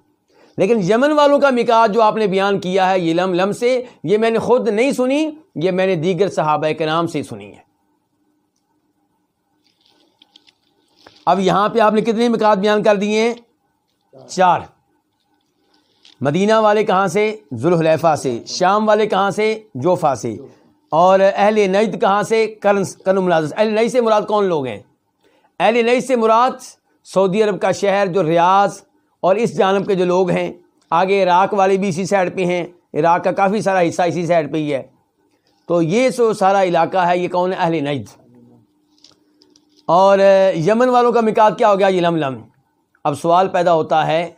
لیکن یمن والوں کا مکاج جو آپ نے بیان کیا ہے یلم لم لم سے، یہ میں نے خود نہیں سنی، یہ میں نے دیگر صحابہ کے نام سے سنی ہے۔ اب یہاں پہ آپ نے کتنے مکات بیان کر دیے ہیں؟ چار۔ مدینہ والے کہاں سے؟ ذوالحلیفہ سے، شام والے کہاں سے؟ جوفا سے۔ اور اہل نید کہاں سے؟ کرن کرن ملازم اہل نئی سے مراد کون لوگ ہیں؟ اہل نئی سے مراد سعودی عرب کا شہر جو ریاض اور اس جانب کے جو لوگ ہیں، آگے عراق والے بھی اسی سائڈ پہ ہیں۔ عراق کا کافی سارا حصہ اسی سائڈ پہ ہی ہے۔ تو یہ سو سارا علاقہ ہے، یہ کون ہے؟ اہل نید اور یمن والوں کا مکات کیا ہو گیا؟ یہ لم لم۔ اب سوال پیدا ہوتا ہے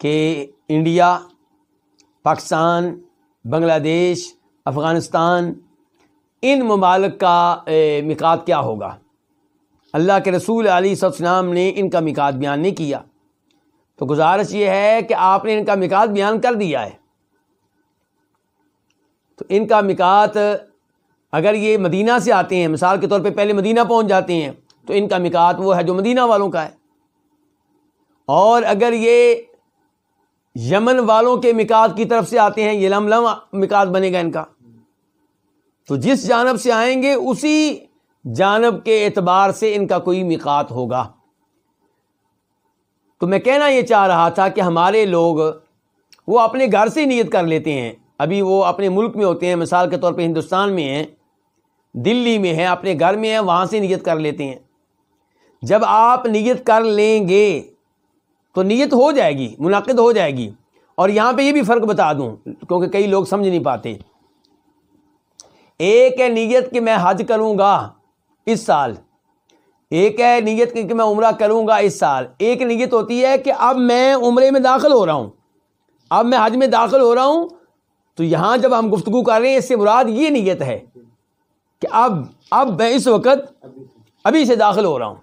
کہ انڈیا، پاکستان، بنگلہ دیش، افغانستان، ان ممالک کا مکات کیا ہوگا؟ اللہ کے رسول علی السلام نے ان کا مکات بیان نہیں کیا۔ تو گزارش یہ ہے کہ آپ نے ان کا مکات بیان کر دیا ہے۔ تو ان کا مکات اگر یہ مدینہ سے آتے ہیں، مثال کے طور پہ پہلے مدینہ پہنچ جاتے ہیں، تو ان کا مکات وہ ہے جو مدینہ والوں کا ہے۔ اور اگر یہ یمن والوں کے مکات کی طرف سے آتے ہیں، یہ لم لم مکات بنے گا ان کا۔ تو جس جانب سے آئیں گے، اسی جانب کے اعتبار سے ان کا کوئی مکات ہوگا۔ تو میں کہنا یہ چاہ رہا تھا کہ ہمارے لوگ وہ اپنے گھر سے نیت کر لیتے ہیں۔ ابھی وہ اپنے ملک میں ہوتے ہیں، مثال کے طور پہ ہندوستان میں ہیں، دلی میں ہیں، اپنے گھر میں ہیں، وہاں سے نیت کر لیتے ہیں۔ جب آپ نیت کر لیں گے تو نیت ہو جائے گی، منعقد ہو جائے گی۔ اور یہاں پہ یہ بھی فرق بتا دوں، کیونکہ کئی لوگ سمجھ نہیں پاتے۔ ایک ہے نیت کہ میں حج کروں گا اس سال۔ ایک ہے نیت کہ میں عمرہ کروں گا اس سال۔ ایک نیت ہوتی ہے کہ اب میں عمرے میں داخل ہو رہا ہوں۔ اب میں حج میں داخل ہو رہا ہوں۔ تو یہاں جب ہم گفتگو کر رہے ہیں، اس سے مراد یہ نیت ہے کہ اب اب میں اس وقت ابھی سے داخل ہو رہا ہوں۔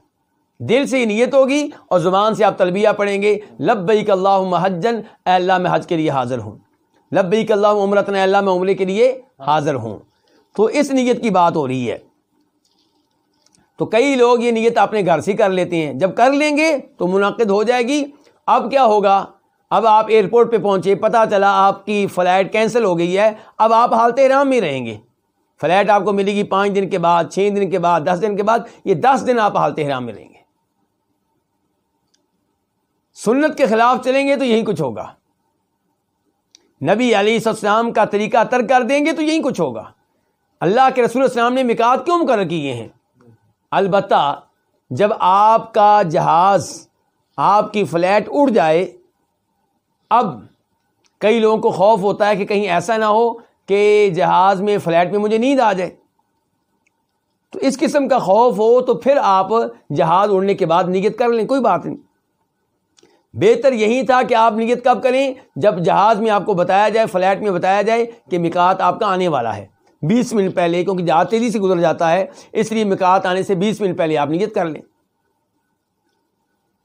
دل سے ہی نیت ہوگی اور زبان سے آپ تلبیہ پڑھیں گے۔ لبیک اللہ محجن اے اللہ میں حج کے لیے حاضر ہوں۔ لبیک اللہ عمرتن اللہ میں عمرے کے لیے حاضر ہوں۔ تو اس نیت کی بات ہو رہی ہے۔ تو کئی لوگ یہ نیت اپنے گھر سے کر لیتے ہیں۔ جب کر لیں گے تو منعقد ہو جائے گی۔ اب کیا ہوگا؟ اب آپ ایئرپورٹ پہ پہنچے، پتہ چلا آپ کی فلائٹ کینسل ہو گئی ہے۔ اب آپ حالت رام میں رہیں گے۔ فلائٹ آپ کو ملے گی پانچ دن کے بعد، چھ دن کے بعد، دس دن کے بعد۔ یہ دس دن آپ حالت حرام میں رہیں گے۔ سنت کے خلاف چلیں گے تو یہی کچھ ہوگا۔ نبی علی السلام کا طریقہ ترک کر دیں گے تو یہی کچھ ہوگا۔ اللہ کے رسول السلام نے مکات کیوں مقرر کیے ہیں؟ البتہ جب آپ کا جہاز آپ کی فلیٹ اڑ جائے، اب کئی لوگوں کو خوف ہوتا ہے کہ کہیں ایسا نہ ہو کہ جہاز میں فلیٹ میں مجھے نیند آ جائے۔ تو اس قسم کا خوف ہو تو پھر آپ جہاز اڑنے کے بعد نیت کر لیں، کوئی بات نہیں۔ بہتر یہی تھا کہ آپ نیت کب کریں، جب جہاز میں آپ کو بتایا جائے، فلیٹ میں بتایا جائے کہ مکات آپ کا آنے والا ہے۔ بیس منٹ پہلے، کیونکہ جہاز تیزی سے گزر جاتا ہے، اس لیے مکات آنے سے بیس منٹ پہلے آپ نیت کر لیں۔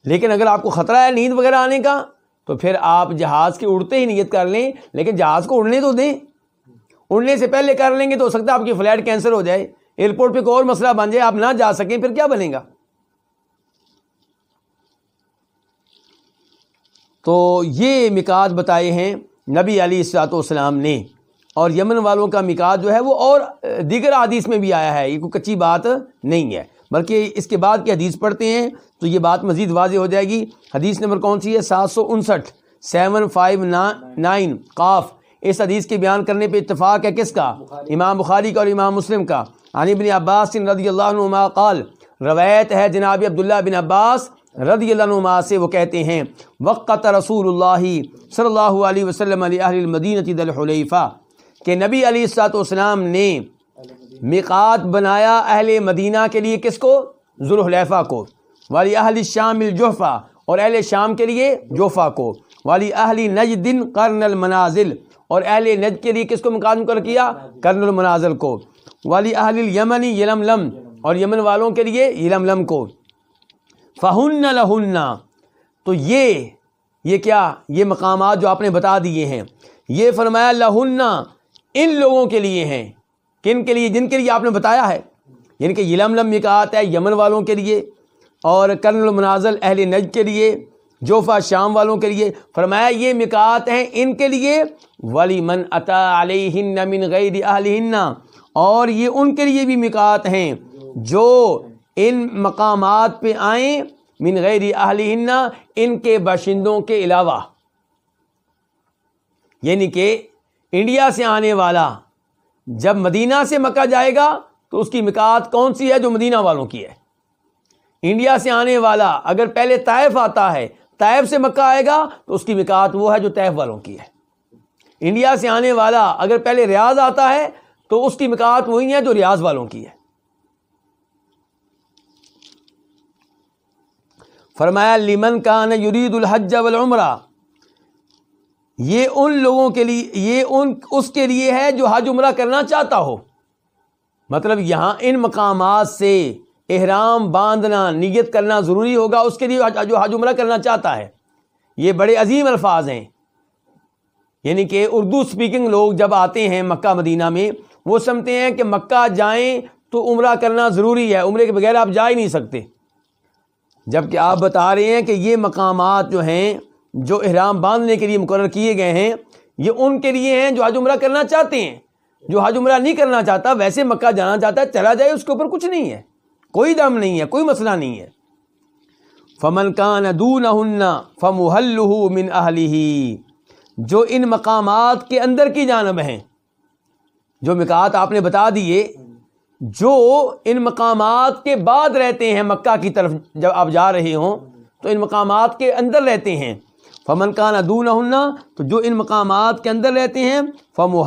لیکن اگر آپ کو خطرہ ہے نیند وغیرہ آنے کا، تو پھر آپ جہاز کے اڑتے ہی نیت کر لیں، لیکن جہاز کو اڑنے تو دیں۔ اڑنے سے پہلے کر لیں گے تو ہو سکتا ہے آپ کی فلائٹ کینسل ہو جائے۔ ایئرپورٹ پہ کوئی اور مسئلہ بن جائے، آپ نہ جا سکیں، پھر کیا بنے گا؟ تو یہ مکات بتائے ہیں نبی علی السلاط والسلام نے۔ اور یمن والوں کا مکات جو ہے وہ اور دیگر حدیث میں بھی آیا ہے یہ کوئی کچی بات نہیں ہے۔ بلکہ اس کے بعد کی حدیث پڑھتے ہیں تو یہ بات مزید واضح ہو جائے گی۔ حدیث نمبر کون سی ہے؟ سات سو انسٹھ سیون فائیو نائن قاف۔ اس حدیث کے بیان کرنے پہ اتفاق ہے کس کا؟ امام بخاری کا اور امام مسلم کا۔ عن ابن عباس رضی اللہ عنہ قال روایت ہے جناب عبداللہ بن عباس رضی اللہ عنہ سے وہ کہتے ہیں وقت رسول اللہ صلی اللہ علیہ وسلم علی اہل المدینہ دل حلیفہ کہ نبی علی السلاط والسلام نے مقات بنایا اہل مدینہ کے لیے کس کو؟ ذوالحلیفہ کو۔ والی اہل شام الجحفہ اور اہل شام کے لیے جوفا کو۔ والی اہل نجدن قرن المنازل اور اہل نج کے لیے کس کو مقام کر کیا؟ کرن المنازل کو۔ والی اہل یمنی یلم لم اور یمن والوں کے لیے یلم لم کو۔ فہن لہن، تو یہ یہ کیا؟ یہ مقامات جو آپ نے بتا دیے ہیں۔ یہ فرمایا لہن ان لوگوں کے لیے ہیں۔ کن کے لیے؟ جن کے لیے آپ نے بتایا ہے۔ یعنی کہ یلم لم مکات ہے یمن والوں کے لیے اور کرن المنازل اہل نج کے لیے جوفا شام والوں کے لیے۔ فرمایا یہ مکات ہیں ان کے لیے۔ ولی من عطا علیہ من غیر اہل اور یہ ان کے لیے بھی مکات ہیں جو ان مقامات پہ آئیں من غیر اہل ان کے باشندوں کے علاوہ۔ یعنی کہ انڈیا سے آنے والا، جب مدینہ سے مکہ جائے گا، تو اس کی مکات کون سی ہے جو مدینہ والوں کی ہے؟ انڈیا سے آنے والا اگر پہلے طائف آتا ہے، طائف سے مکہ آئے گا، تو اس کی مکات وہ ہے جو طیف والوں کی ہے۔ انڈیا سے آنے والا اگر پہلے ریاض آتا ہے، تو اس کی مکات وہی ہے جو ریاض والوں کی ہے۔ فرمایا لیمن کان یرید الحج والعمرہ یہ ان لوگوں کے لیے یہ ان اس کے لیے ہے جو حج عمرہ کرنا چاہتا ہو۔ مطلب یہاں ان مقامات سے احرام باندھنا، نیت کرنا ضروری ہوگا، اس کے لیے جو حج عمرہ کرنا چاہتا ہے۔ یہ بڑے عظیم الفاظ ہیں۔ یعنی کہ اردو سپیکنگ لوگ جب آتے ہیں مکہ، مدینہ میں، وہ سمجھتے ہیں کہ مکہ جائیں تو عمرہ کرنا ضروری ہے، عمرے کے بغیر آپ جا ہی نہیں سکتے۔ جبکہ آپ بتا رہے ہیں کہ یہ مقامات جو ہیں جو احرام باندھنے کے لیے مقرر کیے گئے ہیں، یہ ان کے لیے ہیں جو حج عمرہ کرنا چاہتے ہیں۔ جو حج عمرہ نہیں کرنا چاہتا، ویسے مکہ جانا چاہتا ہے، چلا جائے، اس کے اوپر کچھ نہیں ہے۔ کوئی دم نہیں ہے، کوئی مسئلہ نہیں ہے۔ فمن کان دون فم من اہلی جو ان مقامات کے اندر کی جانب ہیں، جو مکات آپ نے بتا دیے، جو ان مقامات کے بعد رہتے ہیں مکہ کی طرف، جب آپ جا رہے ہوں، تو ان مقامات کے اندر رہتے ہیں۔ فمن کان دون تو جو ان مقامات کے اندر رہتے ہیں فم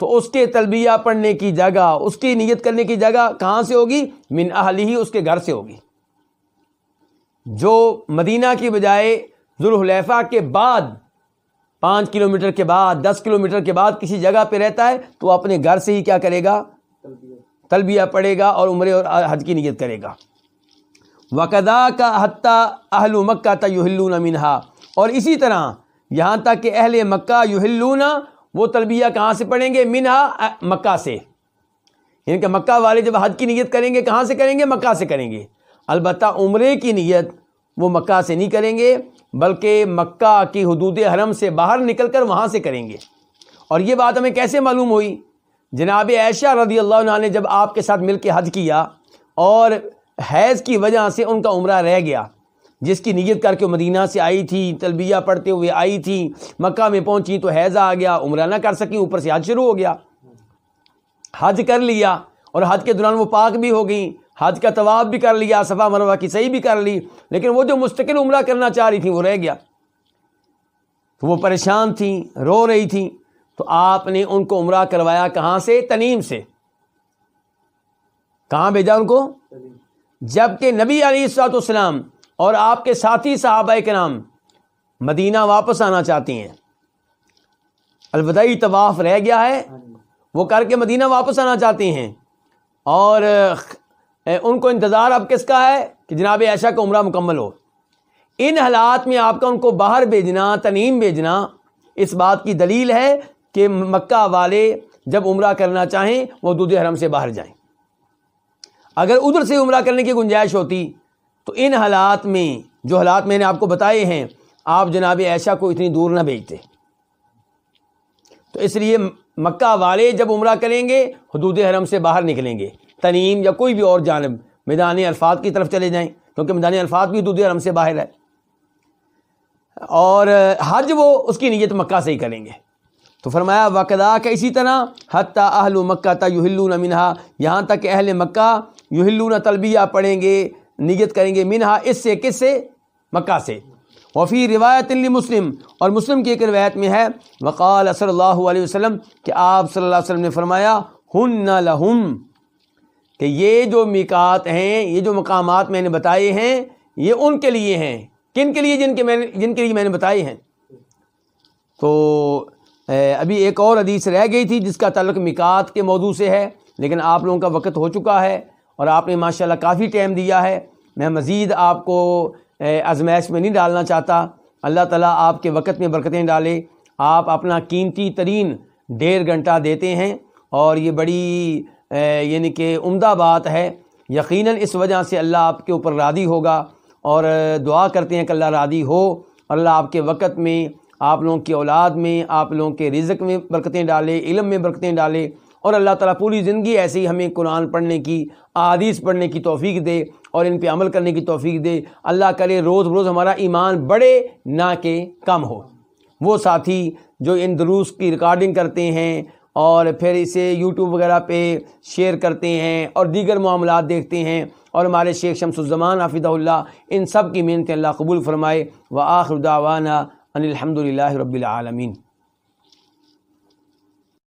تو اس کے تلبیہ پڑھنے کی جگہ، اس کی نیت کرنے کی جگہ کہاں سے ہوگی؟ من اہلی ہی اس کے گھر سے ہوگی۔ جو مدینہ کی بجائے ذوالحلیفہ کے بعد، پانچ کلو میٹر کے بعد، دس کلو میٹر کے بعد کسی جگہ پہ رہتا ہے، تو وہ اپنے گھر سے ہی کیا کرے گا؟ تلبیہ پڑھے گا اور عمرے اور حج کی نیت کرے گا۔ وقدا کا حتیٰ اہل مکہ تہلون منہا اور اسی طرح یہاں تک کہ اہل مکہ یوہلون وہ تلبیہ کہاں سے پڑھیں گے؟ منہا مکہ سے۔ یعنی کہ مکہ والے جب حج کی نیت کریں گے، کہاں سے کریں گے؟ مکہ سے کریں گے۔ البتہ عمرے کی نیت وہ مکہ سے نہیں کریں گے، بلکہ مکہ کی حدود حرم سے باہر نکل کر وہاں سے کریں گے۔ اور یہ بات ہمیں کیسے معلوم ہوئی؟ جناب عائشہ رضی اللہ عنہ نے جب آپ کے ساتھ مل کے حج کیا اور حیض کی وجہ سے ان کا عمرہ رہ گیا۔ جس کی نیت کر کے مدینہ سے آئی تھی، تلبیہ پڑھتے ہوئے آئی تھی، مکہ میں پہنچی تو حیضہ آ گیا، عمرہ نہ کر سکی، اوپر سے حج شروع ہو گیا۔ حج کر لیا اور حج کے دوران وہ پاک بھی ہو گئی حج کا طواب بھی کر لیا، صفا مروہ کی صحیح بھی کر لی، لیکن وہ جو مستقل عمرہ کرنا چاہ رہی تھی وہ رہ گیا۔ تو وہ پریشان تھیں رو رہی تھیں تو آپ نے ان کو عمرہ کروایا کہاں سے؟ تنیم سے۔ کہاں بھیجا ان کو؟ جبکہ نبی علی السلاط اسلام اور آپ کے ساتھی صحابہ کے نام مدینہ واپس آنا چاہتی ہیں۔ الوداعی طواف رہ گیا ہے۔ وہ کر کے مدینہ واپس آنا چاہتے ہیں۔ اور ان کو انتظار اب کس کا ہے؟ کہ جناب ایشا کا عمرہ مکمل ہو۔ ان حالات میں آپ کا ان کو باہر بھیجنا تنیم بھیجنا اس بات کی دلیل ہے کہ مکہ والے جب عمرہ کرنا چاہیں، وہ دودھ حرم سے باہر جائیں۔ اگر ادھر سے عمرہ کرنے کی گنجائش ہوتی، تو ان حالات میں، جو حالات میں نے آپ کو بتائے ہیں، آپ جناب ایشا کو اتنی دور نہ بھیجتے۔ تو اس لیے مکہ والے جب عمرہ کریں گے، حدود حرم سے باہر نکلیں گے۔ تنیم یا کوئی بھی اور جانب، میدان الفاظ کی طرف چلے جائیں، کیونکہ میدان الفاظ بھی حدود حرم سے باہر ہے۔ اور حج وہ اس کی نیت مکہ سے ہی کریں گے۔ تو فرمایا وقدا کہ اسی طرح حتیٰ اہل مکہ تا یوہلون منہا یہاں تک کہ اہل مکہ یوہلون تلبیہ پڑھیں گے، نیت کریں گے، منہا اس سے، کس سے؟ مکہ سے۔ وفی روایت مسلم اور مسلم کی ایک روایت میں ہے، وقال صلی اللہ علیہ وسلم کہ آپ صلی اللہ علیہ وسلم نے فرمایا، ہن لہم، کہ یہ جو مکات ہیں، یہ جو مقامات میں نے بتائے ہیں، یہ ان کے لیے ہیں۔ کن کے لیے؟ جن کے میں نے، جن کے لیے میں نے بتائے ہیں۔ تو ابھی ایک اور حدیث رہ گئی تھی جس کا تعلق مکات کے موضوع سے ہے، لیکن آپ لوگوں کا وقت ہو چکا ہے۔ اور آپ نے ماشاء اللہ کافی ٹائم دیا ہے۔ میں مزید آپ کو ازمائش میں نہیں ڈالنا چاہتا۔ اللہ تعالیٰ آپ کے وقت میں برکتیں ڈالے۔ آپ اپنا قیمتی ترین ڈیڑھ گھنٹہ دیتے ہیں اور یہ بڑی یعنی کہ عمدہ بات ہے۔ یقیناً اس وجہ سے اللہ آپ کے اوپر رادی ہوگا اور دعا کرتے ہیں کہ اللہ رادی ہو۔ اللہ آپ کے وقت میں، آپ لوگوں کی اولاد میں، آپ لوگوں کے رزق میں برکتیں ڈالے، علم میں برکتیں ڈالے۔ اور اللہ تعالیٰ پوری زندگی ایسے ہی ہمیں قرآن پڑھنے کی عادیث پڑھنے کی توفیق دے اور ان پہ عمل کرنے کی توفیق دے۔ اللہ کرے روز بروز ہمارا ایمان بڑے نہ کہ کم ہو۔ وہ ساتھی جو ان دروس کی ریکارڈنگ کرتے ہیں اور پھر اسے یوٹیوب وغیرہ پہ شیئر کرتے ہیں اور دیگر معاملات دیکھتے ہیں اور ہمارے شیخ شمس الزمان حافظ اللہ، ان سب کی محنت اللہ قبول فرمائے۔ و آخر دعوانا ان الحمد للہ رب العالمین۔